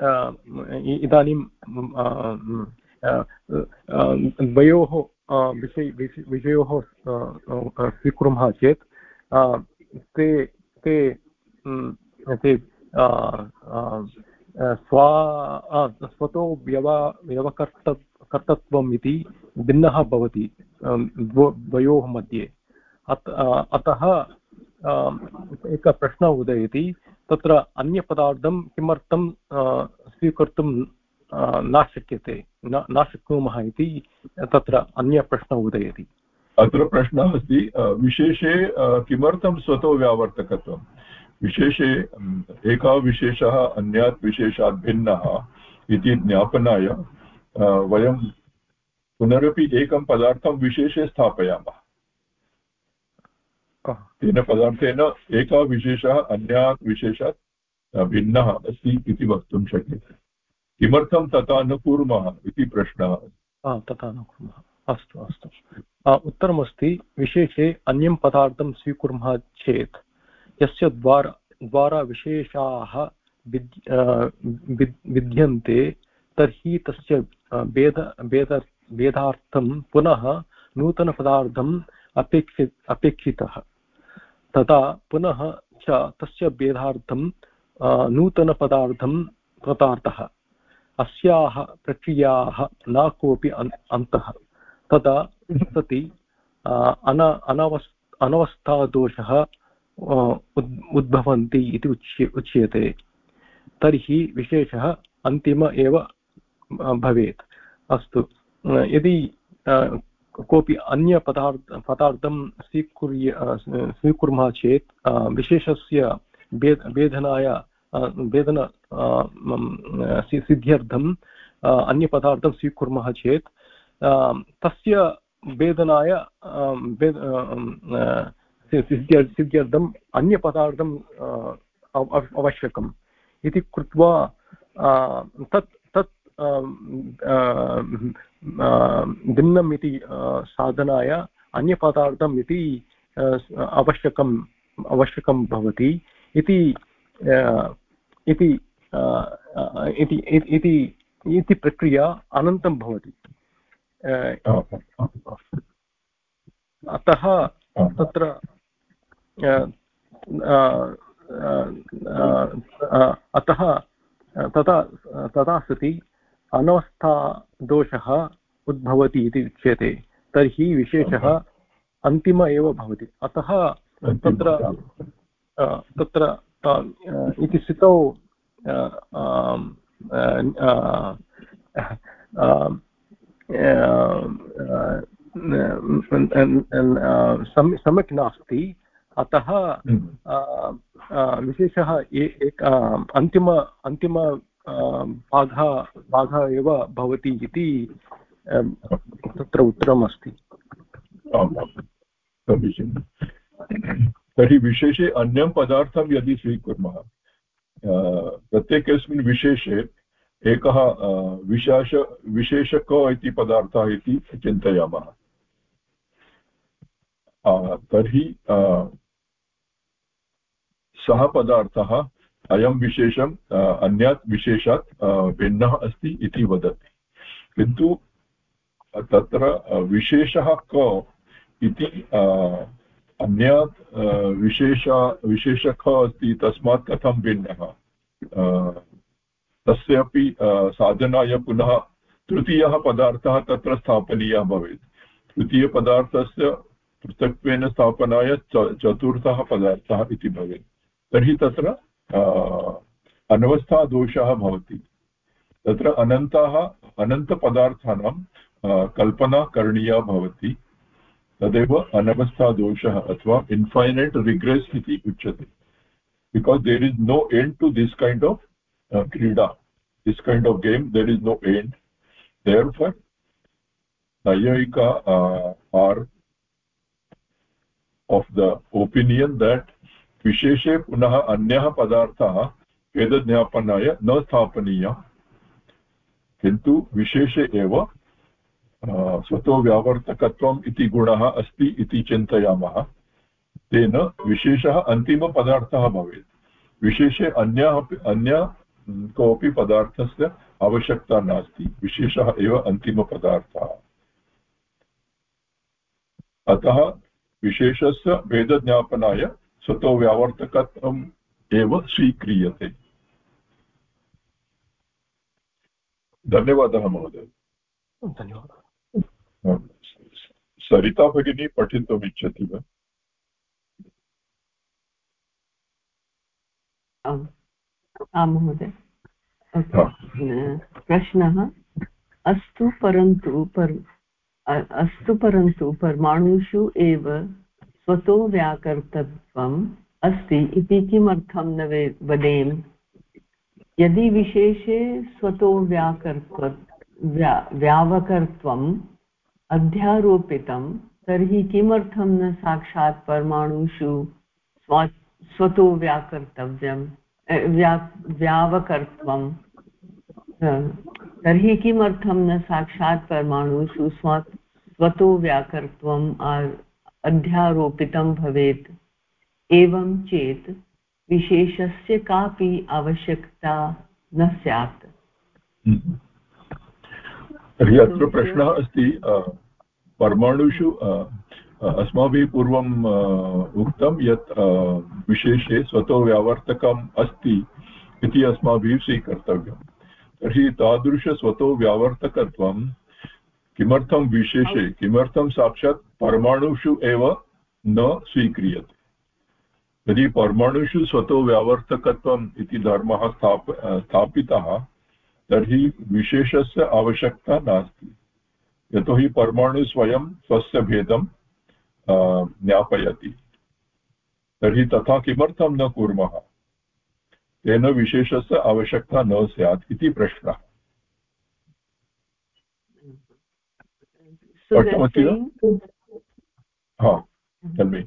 इदानीं द्वयोः विषय, विषयोः स्वीकुर्मः चेत् ते ते ते स्वा स्वतो व्यव व्यवकर्त कर्तत्वम् इति भिन्नः भवति द्वयोः मध्ये। अत अतः एकः प्रश्नः उदयति। तत्र अन्यपदार्थं किमर्थं स्वीकर्तुं न शक्यते, न न शक्नुमः इति तत्र अन्यप्रश्नः उदयति। अत्र प्रश्नः अस्ति विशेषे किमर्थं स्वतो व्यावर्तकत्वं? विशेषे एकः विशेषः अन्यात् विशेषात् भिन्नः इति ज्ञापनाय वयं पुनरपि एकं पदार्थं विशेषे स्थापयामः। तेन पदार्थेन एकः विशेषः अन्यात् विशेषात् भिन्नः अस्ति इति वक्तुं शक्यते। किमर्थं तथा न कुर्मः इति प्रश्नः तथा न कुर्मः। अस्तु अस्तु। उत्तरमस्ति, विशेषे अन्यं पदार्थं स्वीकुर्मः चेत् यस्य द्वारा द्वारा विशेषाः विद्यन्ते तर्हि तस्य भेद भेद, भेदार्थं पुनः नूतनपदार्थम् अपेक्षि, अपेक्षितः। तदा पुनः च तस्य भेदार्थं नूतनपदार्थं पदार्थः अस्याः प्रक्रियाः न कोऽपि अन्तः। तदा सति अन, अनवस्, अनवस्थादोषः उद्भवन्ति इति उच्य, उच्यते। तर्हि विशेषः अन्तिम एव भवेत्। अस्तु। यदि कोऽपि अन्यपदार्थ पदार्थं स्वीकुर्य स्वीकुर्मः चेत् विशेषस्य वेद, वेदनाय वेदन सिद्ध्यर्थम् अन्यपदार्थं स्वीकुर्मः चेत् तस्य वेदनाय सिद्ध्यर्थम् अन्यपदार्थम् आवश्यकम् इति कृत्वा तत् भिन्नम् इति साधनाय अन्यपदार्थम् इति आवश्यकम् आवश्यकं भवति। इति इति इति प्रक्रिया अनन्तं भवति। अतः तत्र अतः तथा तथा सति। अनवस्थादोषः उद्भवति इति उच्यते। तर्हि विशेषः अन्तिम एव भवति। अतः तत्र तत्र इति स्थितौ सम्यक् नास्ति। अतः विशेषः एक अन्तिम अन्तिम भागः भागः एव भवति इति तत्र उत्तरम् अस्ति समीचीनं। तर्हि विशेषे अन्यं पदार्थं यदि स्वीकुर्मः प्रत्येकस्मिन् विशेषे एकः विशेष विशेषक इति पदार्थः इति चिन्तयामः। तर्हि सः पदार्थः अयं विशेषम् अन्यात् विशेषात् भिन्नः अस्ति इति वदति। किन्तु तत्र विशेषः क इति अन्यात् विशेष विशेषः अस्ति, तस्मात् कथं भिन्नः? तस्यापि साधनाय पुनः तृतीयः पदार्थः तत्र स्थापनीयः भवेत्। तृतीयपदार्थस्य पृथक्त्वेन स्थापनाय चतुर्थः पदार्थः इति भवेत्। तर्हि तत्र अनवस्थादोषः भवति। तत्र अनन्ताः अनन्तपदार्थानां कल्पना करणीया भवति। तदेव अनवस्थादोषः अथवा इन्फैनैट् रिग्रेस् इति उच्यते। Because there is no end to this kind of क्रीडा। Krida this kind of game there no end. Therefore nayayika uh, are of the opinion that विशेषे पुनः अन्यः पदार्थः वेदज्ञापनाय न स्थापनीयः। किन्तु विशेषे एव स्वतो व्यावर्तकत्वम् इति गुणः अस्ति इति चिन्तयामः। तेन विशेषः अन्तिमपदार्थः भवेत्। विशेषे अन्यः अन्य कोऽपि पदार्थस्य आवश्यकता नास्ति। विशेषः एव अन्तिमपदार्थः। अतः विशेषस्य भेदज्ञापनाय स्वतो व्यावर्तकत्वम् एव स्वीक्रियते। धन्यवादः महोदय। धन्यवादः। सरिता भगिनी पठितुम् इच्छति वा आं महोदय। प्रश्नः अस्तु परन्तु पर अस्तु परन्तु परमाणुषु एव स्वतो व्याकर्तव्यम् अस्ति इति किमर्थं न वदेम? यदि विशेषे स्वतो व्याकर्तृ व्या व्यावकर्त्वम् अध्यारोपितं तर्हि किमर्थं न साक्षात् परमाणुषु स्वा स्वतो व्याकर्तव्यम्? व्या व्यावकर्त्वं तर्हि किमर्थं न साक्षात् परमाणुषु स्व स्वतो व्याकर्त्वम् अध्यारोपितं भवेत्। एवं चेत् विशेषस्य कापि आवश्यकता न स्यात्। तर्हि अत्र प्रश्नः अस्ति परमाणुषु अस्माभिः पूर्वम् उक्तं यत् विशेषे स्वतो व्यावर्तकम् अस्ति इति अस्माभिः स्वीकर्तव्यं। तर्हि तादृशस्वतो व्यावर्तकत्वं किमर्थं विशेषे? किमर्थं साक्षात् परमाणुषु एव न स्वीक्रियते। यदि परमाणुषु स्वतो व्यावर्तकत्वम् इति धर्मः स्थाप स्थापितः तर्हि विशेषस्य आवश्यकता नास्ति। यतोहि परमाणु स्वयं स्वस्य भेदं ज्ञापयति। तर्हि तथा किमर्थं न कुर्मः? तेन विशेषस्य आवश्यकता न स्यात् इति प्रश्नः। tell me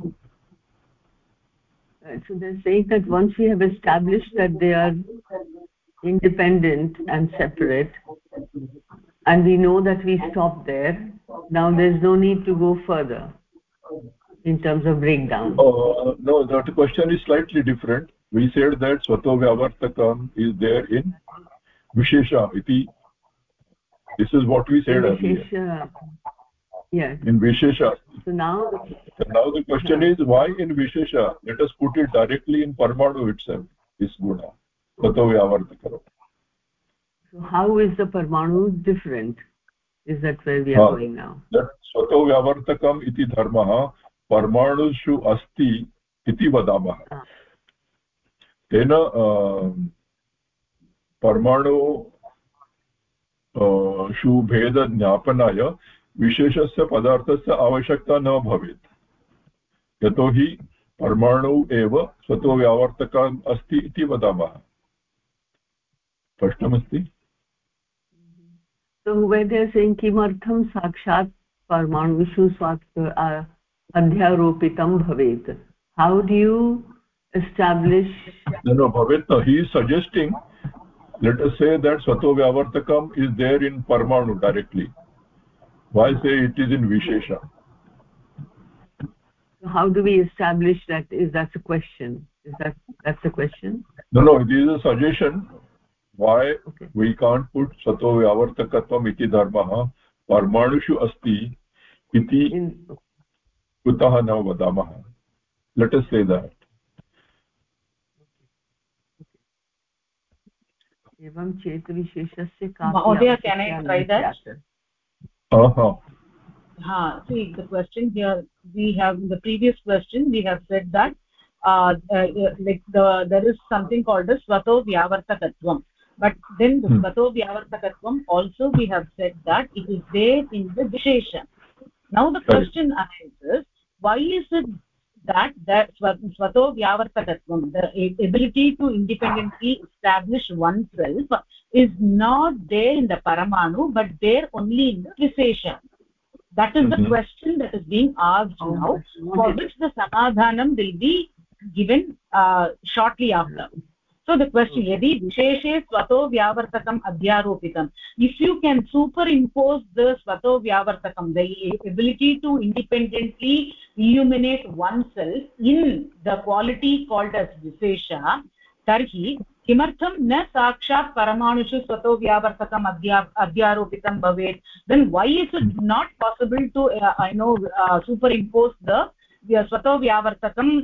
so they're saying that once we have established that they are independent and separate and we know that we stop there now there's no need to go further in terms of breakdown. Uh, no that question is slightly different. We said that svato vyavartakam is there in vishesha iti. This is what we said vishesha. earlier. Yes in vishesha so now so now the question yeah. is why in vishesha let us put it directly in parmanu itself this guna swato vyavartakam so how is the parmanu different is that where we are uh, going now that swato vyavartakam iti dharmah परमाणुषु अस्ति इति वदामः तेन परमाणु शुभेदज्ञापनाय विशेष पदार्थ से आवश्यकता न भवेत्। यतोहि परमाणु एव व्यावर्तक अस्ति इति वदामः। स्पष्टमस्ति? वैद्यसिंह किमर्थं परमाणुषु स्वास्थ्य अध्यारोपित भवे हाउ डू यू एस्टाब्लिश् भवेत् suggesting suggesting let say that स्वतो व्यावर्तकम् इस् देर् इन् परमाणु directly why say it is in vishesha how do we establish that is that a question is that that's a question no no it is a suggestion why okay. we can't put swato vyavartakatvam iti dharmah parmanushu asti iti kutah na vadamah let us say that एवं चेत् विशेषस्य महोदय can I try that ha see the question here we have in the previous question we have said that uh, uh, like the there is something called as swato vyavartakatvam but then the hmm. swato vyavartakatvam also we have said that it is there in the vishesha. Now the question arises why is it that that swato vyavartakatvam the ability to independently establish oneself is not there in the paramanu but there only in the vishesha that is mm -hmm. the mm-hmm. question that is being asked oh, now for which the samadhanam will be given uh, shortly after so the question यदि विशेषे स्वतो व्यावर्तकम् अध्यारोपितम् if you can superimpose the स्वतो व्यावर्तकं the ability to independently illuminate oneself in the quality called as विशेष तर्हि किमर्थं न साक्षात् परमाणुषु स्वतो व्यावर्तकम् अध्या अध्यारोपितं भवेत् then why is not possible to I know superimpose the स्वतो व्यावर्तकं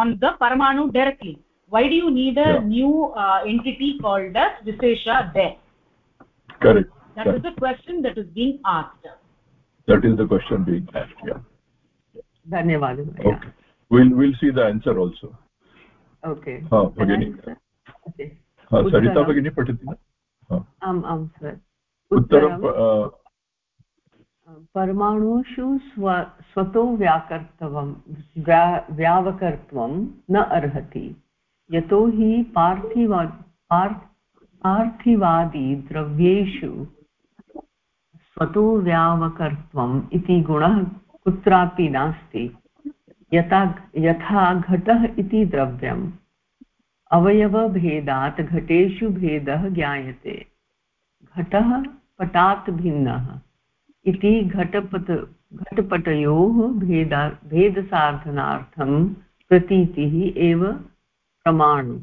आन् द परमाणु directly why do you need a yeah. new uh, entity called as vishesha there correct that correct. is the question that is being asked that is the question being asked yeah dhanyawad okay we'll we'll see the answer also okay ha bagini okay ha sarita bagini patati na आम् आम् सर् उत्तरं परमाणुषु स्व स्वतो व्याकर्तवं व्यावकर्त्वं न अर्हति यतो हि पार्थिवा पार्थिवादिद्रव्येषु स्वतो व्यावकर्त्वम् इति गुणः कुत्रापि नास्ति। यथा यथा घटः इति द्रव्यम्। अवयवभेदात् घटेषु भेदः ज्ञायते। घटः पटात् भिन्नः इति घटपट घटपटयोः भेदा भेदसाधनार्थं प्रतीतिः एव प्रमाणु।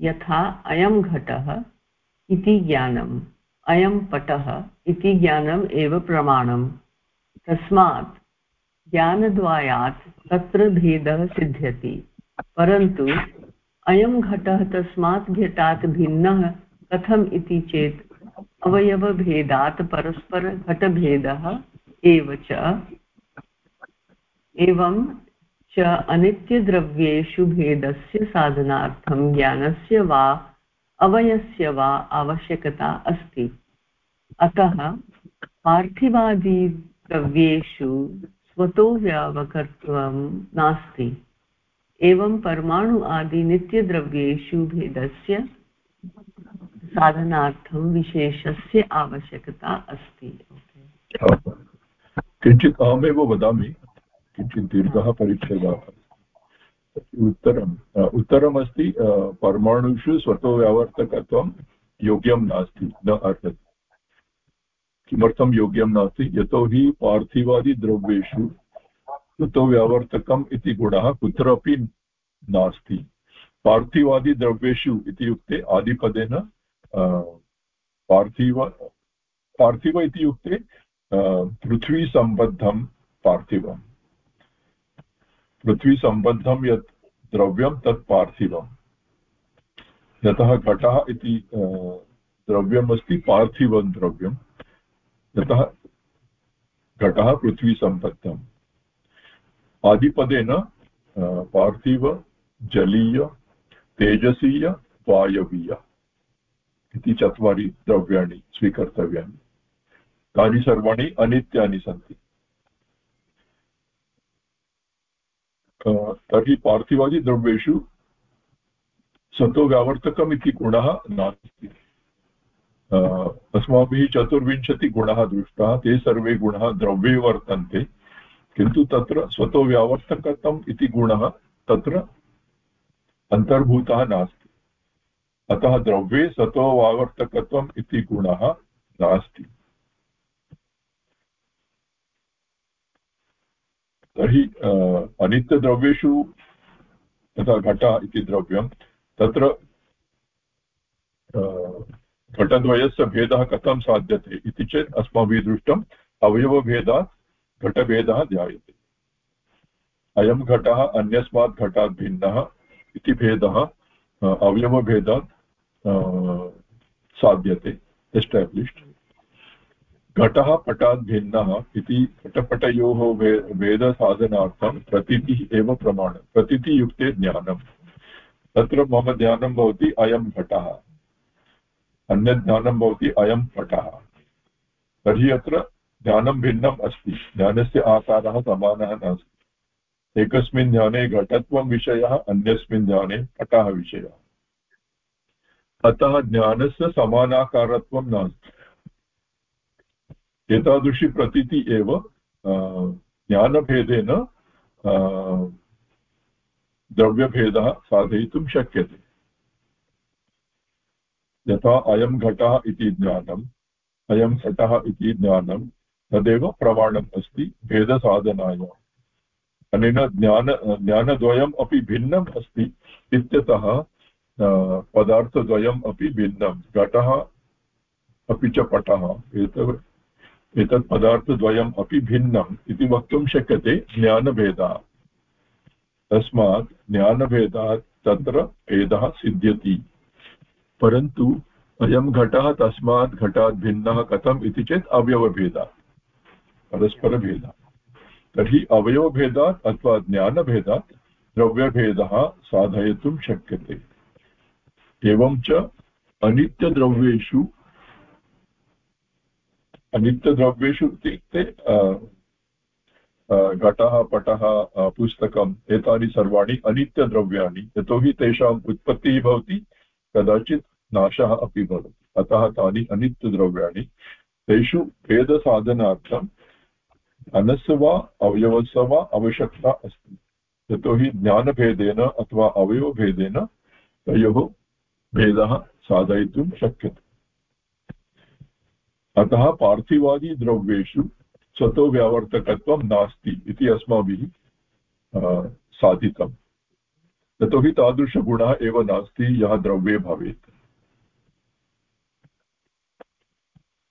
यथा अयं घटः इति ज्ञानम्, अयं पटः इति ज्ञानम् एव प्रमाणम्। तस्मात् ज्ञानद्वयात् तत्र भेदः सिद्ध्यति। परन्तु अयं घटः तस्मात् घटात् भिन्नः कथम् इति चेत् अवयवभेदात् परस्परघटभेदः एव च। एवं च अनित्यद्रव्येषु भेदस्य साधनार्थं ज्ञानस्य वा अवयस्य वा आवश्यकता अस्ति। अतः पार्थिवादिद्रव्येषु स्वतो व्यावकत्वं नास्ति। एवं परमाणु आदि नित्यद्रव्येषु भेदस्य साधनार्थं विशेषस्य आवश्यकता अस्ति। किञ्चित् अहमेव वदामि। किञ्चित् दीर्घः परिच्छेदः उत्तरम् उत्तरमस्ति परमाणुषु स्वतोव्यावर्तकत्वं योग्यं नास्ति, न अर्हति किमर्थं योग्यं नास्ति? यतोहि पार्थिवादिद्रव्येषु स्वतोव्यावर्तकम् इति गुणः कुत्रापि नास्ति। पार्थिवादिद्रव्येषु इत्युक्ते आदिपदेन पार्थिव पार्थिव इत्युक्ते पृथ्वीसम्बद्धं पार्थिवम्। पृथ्वीसम्बद्धं यत् द्रव्यं तत् पार्थिवम्। यतः घटः इति द्रव्यमस्ति पार्थिवं द्रव्यं यतः घटः पृथ्वीसम्बद्धम्। आदिपदेन पार्थिव, जलीय, तेजसीय, वायवीय इति चत्वारि द्रव्याणि स्वीकर्तव्यानि। तानि सर्वाणि अनित्यानि सन्ति। तर्हि पार्थिवादिद्रव्येषु सत्त्वव्यावर्तकम् इति गुणः नास्ति। अस्माभिः चतुर्विंशतिगुणः दृष्टाः, ते सर्वे गुणाः द्रव्ये वर्तन्ते। किन्तु तत्र स्वतोव्यावर्तकत्वम् इति गुणः तत्र अन्तर्भूतः नास्ति। अतः द्रव्ये सतोवावर्तकत्वम् इति गुणः नास्ति। तर्हि अनित्यद्रव्येषु यथा घट इति द्रव्यं, तत्र घटद्वयस्य भेदः कथं साध्यते इति चेत् अस्माभिः दृष्टम् अवयवभेदात् घटभेदः ध्यायते। अयं घटः अन्यस्मात् घटात् भिन्नः इति भेदः अवयवभेदात् साध्यते। एस्टाब्लिश्ड् घटः पटात् भिन्नः इति घटपटयोः भे भेदसाधनार्थं प्रतीतिः एव प्रमाणं, प्रतीतियुक्ते ज्ञानं। तत्र मम ध्यानं भवति अयं घटः। अन्यत् ज्ञानं भवति अयं पटः। तर्हि अत्र ज्ञानं भिन्नम् अस्ति। ज्ञानस्य आकारः समानः नास्ति। एकस्मिन् ज्ञाने घटत्वं विषयः, अन्यस्मिन् ज्ञाने पटः विषयः। अतः ज्ञानस्य समानाकारत्वं नास्ति। एतादृशी प्रतीति एव ज्ञानभेदेन द्रव्यभेदः साधयितुं शक्यते। यथा अयं घटः इति ज्ञानम्, अयं घटः इति ज्ञानं तदेव प्रमाणम् अस्ति, भेदसाधनाय। अनेन ज्ञान, ज्ञानद्वयम् अपि भिन्नम् अस्ति, इत्यतः पदार्थद्वयम् अपि भिन्नं घटः अपि च पटः, एतत् एतत् पदार्थद्वयम् अपि भिन्नम् इति वक्तुं शक्यते ज्ञानभेदः। तस्मात् ज्ञानभेदात् तत्र भेदः सिद्ध्यति। परन्तु अयं घटः तस्मात् घटात् भिन्नः कथम् इति चेत् अवयवभेदात् परस्परभेदः। तर्हि अवयवभेदात् अथवा ज्ञानभेदात् द्रव्यभेदः साधयितुं शक्यते। एवं च अनित्यद्रव्येषु अनित्यद्रव्येषु इत्युक्ते घटः, पटः पुस्तकम्, एतानि सर्वाणि अनित्यद्रव्याणि, यतोहि तेषाम् उत्पत्तिः भवति, कदाचित् नाशः अपि भवति। अतः तानि अनित्यद्रव्याणि। तेषु भेदसाधनार्थम् धनस्य वा अवयवस्य वा आवश्यकता अस्ति। यतोहि ज्ञानभेदेन अथवा अवयवभेदेन तयोः भेदः साधयितुं शक्यते। अतः पार्थिवादिद्रव्येषु स्वतो व्यावर्तकत्वं नास्ति इति अस्माभिः साधितम्। यतोहि तादृशगुणः एव नास्ति, यः द्रव्ये भवेत्।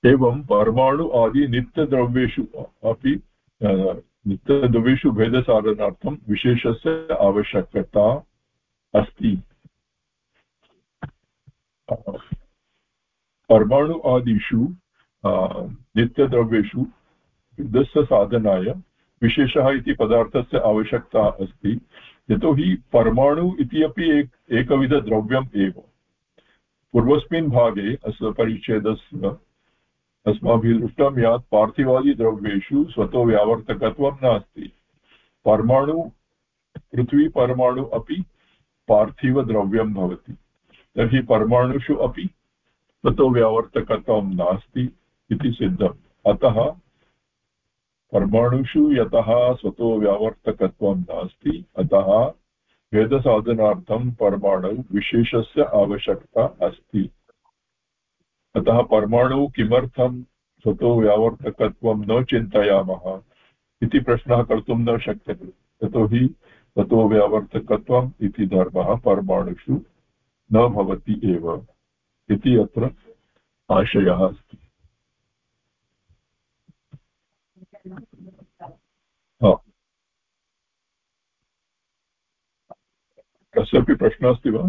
एवं परमाणु आदि नित्यद्रव्येषु अपि नित्यद्रव्येषु भेदसाधनार्थं विशेषस्य आवश्यकता अस्ति। परमाणु आदिषु नित्यद्रव्येषु युद्धस्य साधनाय विशेषः इति पदार्थस्य आवश्यकता अस्ति। यतोहि परमाणु इति अपि एक, एकविधद्रव्यम् एव। पूर्वस्मिन् भागे अस्य परिच्छेदस्य अस्माभिः दृष्टं यत् पार्थिवादिद्रव्येषु स्वतो व्यावर्तकत्वं नास्ति। परमाणु पृथ्वीपरमाणु अपि पार्थिवद्रव्यं भवति। तर्हि परमाणुषु अपि स्वतो व्यावर्तकत्वं नास्ति। इति सिद्धम्। अतः परमाणुषु यतः स्वतो व्यावर्तकत्वं नास्ति। अतः भेदसाधनार्थं परमाणु विशेषस्य आवश्यकता अस्ति। अतः परमाणु किमर्थं स्वतो व्यावर्तकत्वं न चिन्तयामः इति प्रश्नः कर्तुं न शक्यते। यतोहि स्वतो व्यावर्तकत्वम् इति धर्मः परमाणुषु न भवति एव इति अत्र आशयः अस्ति। कस्यापि प्रश्नः अस्ति वा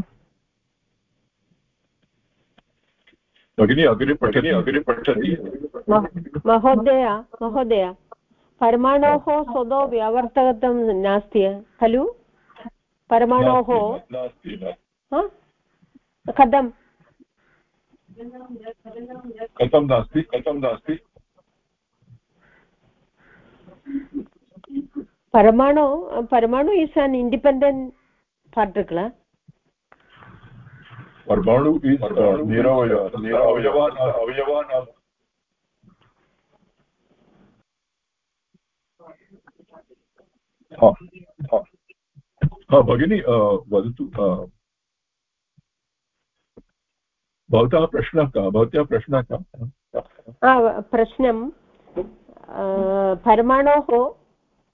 भगिनी अग्रे पठति अग्रे पठति महोदय महोदय परमाणोः स्वदो व्यावर्तकत्वं नास्ति खलु? परमाणोः नास्ति कथं कथं नास्ति? कथं नास्ति? परमाणु परमाणु इस् अन् इण्डिपेण्डेण्ट् पार्टिकल् परमाणु इस् निरवय अवयवान् अवयवान् भगिनी वदतु भवतः प्रश्नः कः भवत्याः प्रश्नः कः प्रश्नं परमाणोः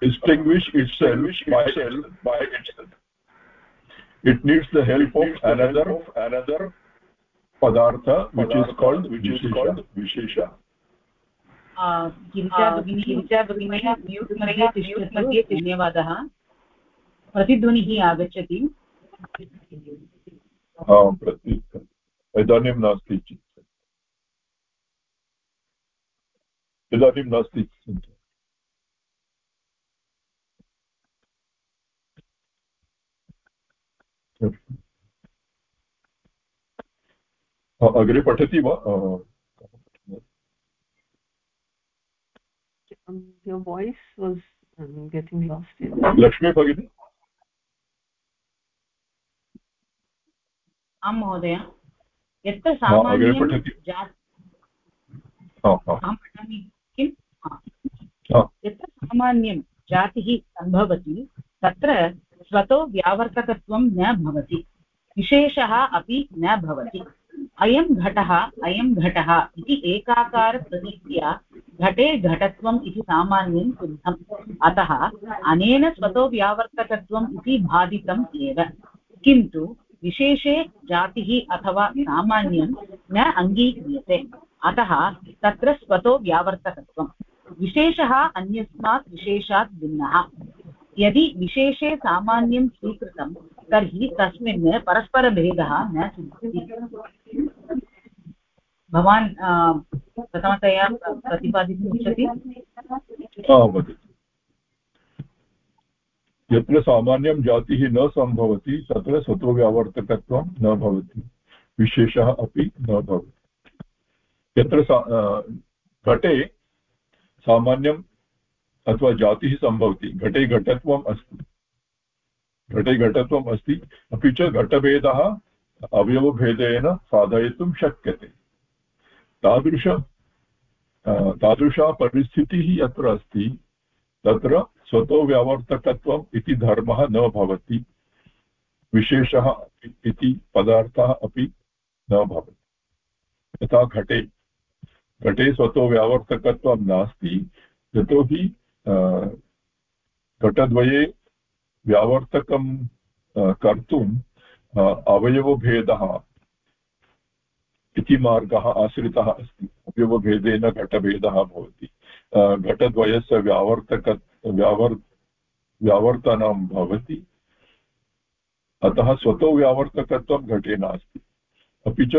distinguish itself by itself by itself. It needs the help of another of another padartha which is called which is called vishesha. धन्यवादः प्रतिध्वनिः आगच्छति इदानीं नास्ति इदानीं नास्ति अग्रे पठति वा लक्ष्मी भगिनी आं हाँ, महोदय। यत्र तो हाँ, सामान्यं हाँ, किम् यत्र तो सामान्यं जातिः सम्भवति तत्र स्वतो व्यावर्तकत्वं न भवति। विशेषः अपि न भवति। अयं घटः अयं घटः इति एकाकारप्रतीत्या घटे घटत्वम् इति सामान्यं सिद्धम्। अतः अनेन स्वतो व्यावर्तकत्वम् इति बाधितम् एव। किन्तु विशेषे जातिः अथवा सामान्यं न अङ्गीक्रियते। अतः तत्र स्वतो व्यावर्तकत्वं विशेषः अन्यस्मात् विशेषात् भिन्नः। यदि विशेषे सामान्यं स्वीकृतं, तर्हि तस्मिन् परस्परभेदः न सिद्ध्यति भवान् प्रथमतया प्रतिपादितुम् इच्छति? यत्र सामान्यं जातिः न सम्भवति, तत्र स्वतोव्यावर्तकत्वं न भवति। विशेषः अपि न भवति। यत्र घटे सामान्यम् अथवा जातिः सम्भवति। घटे घटत्वम् अस्ति। घटे घटत्वम् अस्ति। अपि च घटभेदः अवयवभेदेन साधयितुं शक्यते। तादृश तादृशा परिस्थितिः यत्र अस्ति, तत्र स्वतो व्यावर्तकत्वम् इति धर्मः न भवति। विशेषः इति पदार्थः अपि न भवति। यथा घटे। घटे स्वतो व्यावर्तकत्वं नास्ति, यतोहि घटद्वये व्यावर्तकं कर्तुम् अवयवभेदः इति मार्गः आश्रितः अस्ति। अवयवभेदेन घटभेदः भवति। घटद्वयस्य व्यावर्तक, व्यावर्, व्यावर्तनं भवति। अतः स्वतो व्यावर्तकत्वं घटे नास्ति। अपि च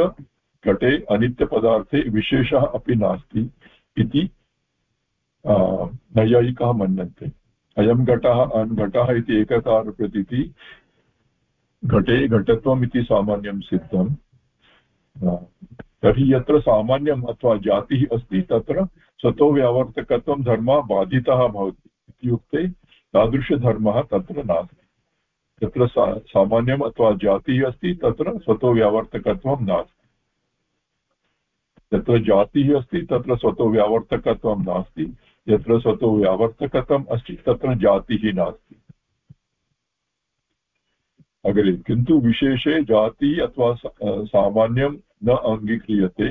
घटे अनित्यपदार्थे विशेषः अपि नास्ति इति नैयायिकाः मन्यन्ते अयं घटः अन् घटः इति एककारप्रतीति घटे घटत्वम् इति सामान्यं सिद्धम्। तर्हि यत्र सामान्यम् अथवा जातिः अस्ति, तत्र स्वतो व्यावर्तकत्वं धर्मः बाधितः भवति इत्युक्ते तादृशधर्मः तत्र नास्ति। यत्र सा, सामान्यम् अथवा जातिः अस्ति, तत्र स्वतो व्यावर्तकत्वं नास्ति। यत्र जातिः अस्ति, तत्र स्वतो व्यावर्तकत्वं नास्ति। यत्र स्वतो व्यावर्तकत्वम् अस्ति तत्र जातिः नास्ति। अग्रे, किन्तु विशेषे जाति अथवा सामान्यं न अङ्गीक्रियते,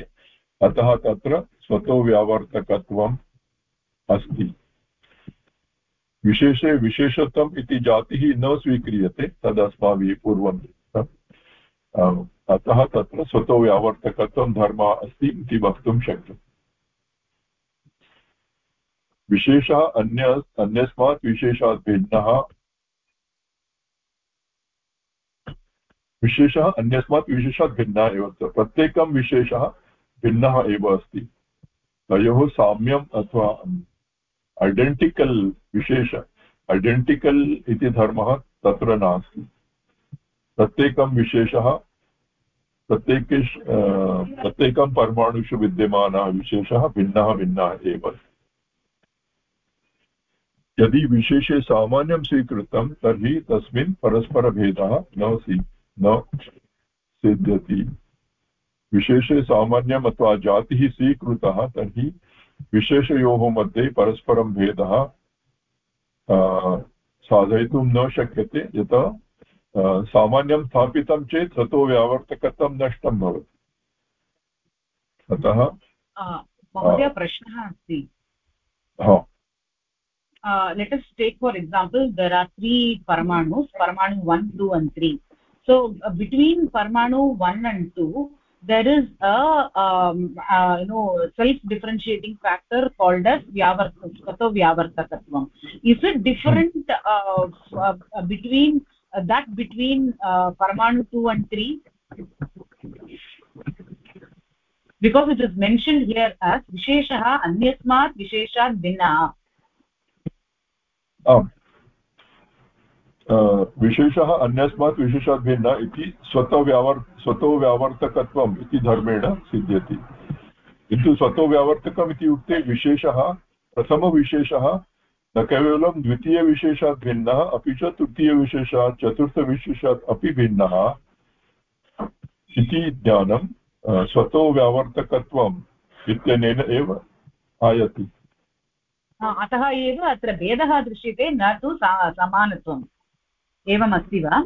अतः तत्र स्वतो व्यावर्तकत्वम् अस्ति। विशेषे विशेषत्वम् इति जातिः न स्वीक्रियते, तदस्माभिः पूर्वं अतः तत्र स्वतो व्यावर्तकत्वं धर्मः अस्ति इति वक्तुं शक्यते। विशेषः अन्य, अन्यस्मात् विशेषात् भिन्नः। विशेषः अन्यस्मात् विशेषात् भिन्नः एव प्रत्येकं विशेषः भिन्नः एव अस्ति। तयोः साम्यम् अथवा ऐडेण्टिकल् विशेष ऐडेण्टिकल् इति धर्मः तत्र नास्ति। प्रत्येकं विशेषः, प्रत्येकेष प्रत्येकं परमाणुषु विद्यमानः विशेषः भिन्नः भिन्नः एव। यदि विशेषे सामान्यं स्वीकृतं तर्हि तस्मिन् परस्परभेदः न सि न सिद्ध्यति। विशेषे सामान्यम् अथवा जातिः स्वीकृतः तर्हि विशेषयोः मध्ये परस्परं भेदः साधयितुं न शक्यते यतः सामान्यं स्थापितं चेत् ततो व्यावर्तकत्वं नष्टं भवति। अतः महोदय प्रश्नः अस्ति। Let us take for example there are three parmanus parmanu 1 2 and 3 so uh, between parmanu 1 and 2 there is a um, uh, you know self differentiating factor called as vyavartato vyavartakatvam is it different uh, uh, between uh, that between uh, paramanu 2 and 3 because it is mentioned here as visheshah anyasmat visheshat bhinna आम्। विशेषः अन्यस्मात् विशेषात् भिन्न इति स्वतो व्यावर्, स्वतो व्यावर्तकत्वम् इति धर्मेण सिद्ध्यति। किन्तु स्वतो व्यावर्तकम् इति उक्ते विशेषः, प्रथमविशेषः, न केवलं द्वितीयविशेषात् भिन्नः अपि च तृतीयविशेषात्, चतुर्थविशेषात् अपि भिन्नः। इति ज्ञानं स्वतो व्यावर्तकत्वम् इत्यनेन एव आयति। अतः एव अत्र भेदः दृश्यते न तु समानत्वम्। एवमस्ति वा?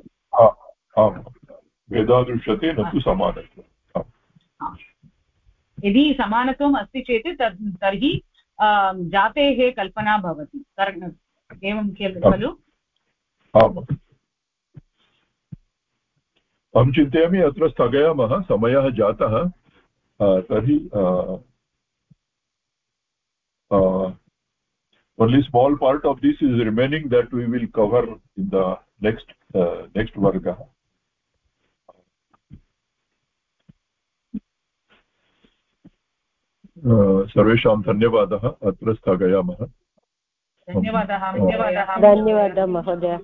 आम् भेदः दृश्यते न तु समानत्वम्। यदि समानत्वम् अस्ति चेत् तर्हि जातेः कल्पना भवति। एवं खलु? अहं चिन्तयामि अत्र स्थगयामः समयः जातः। तर्हि only small part of this is remaining that we will cover in the next uh, next varga सर्वेषां धन्यवादः अत्र स्थगयामः धन्यवादः धन्यवादः महोदय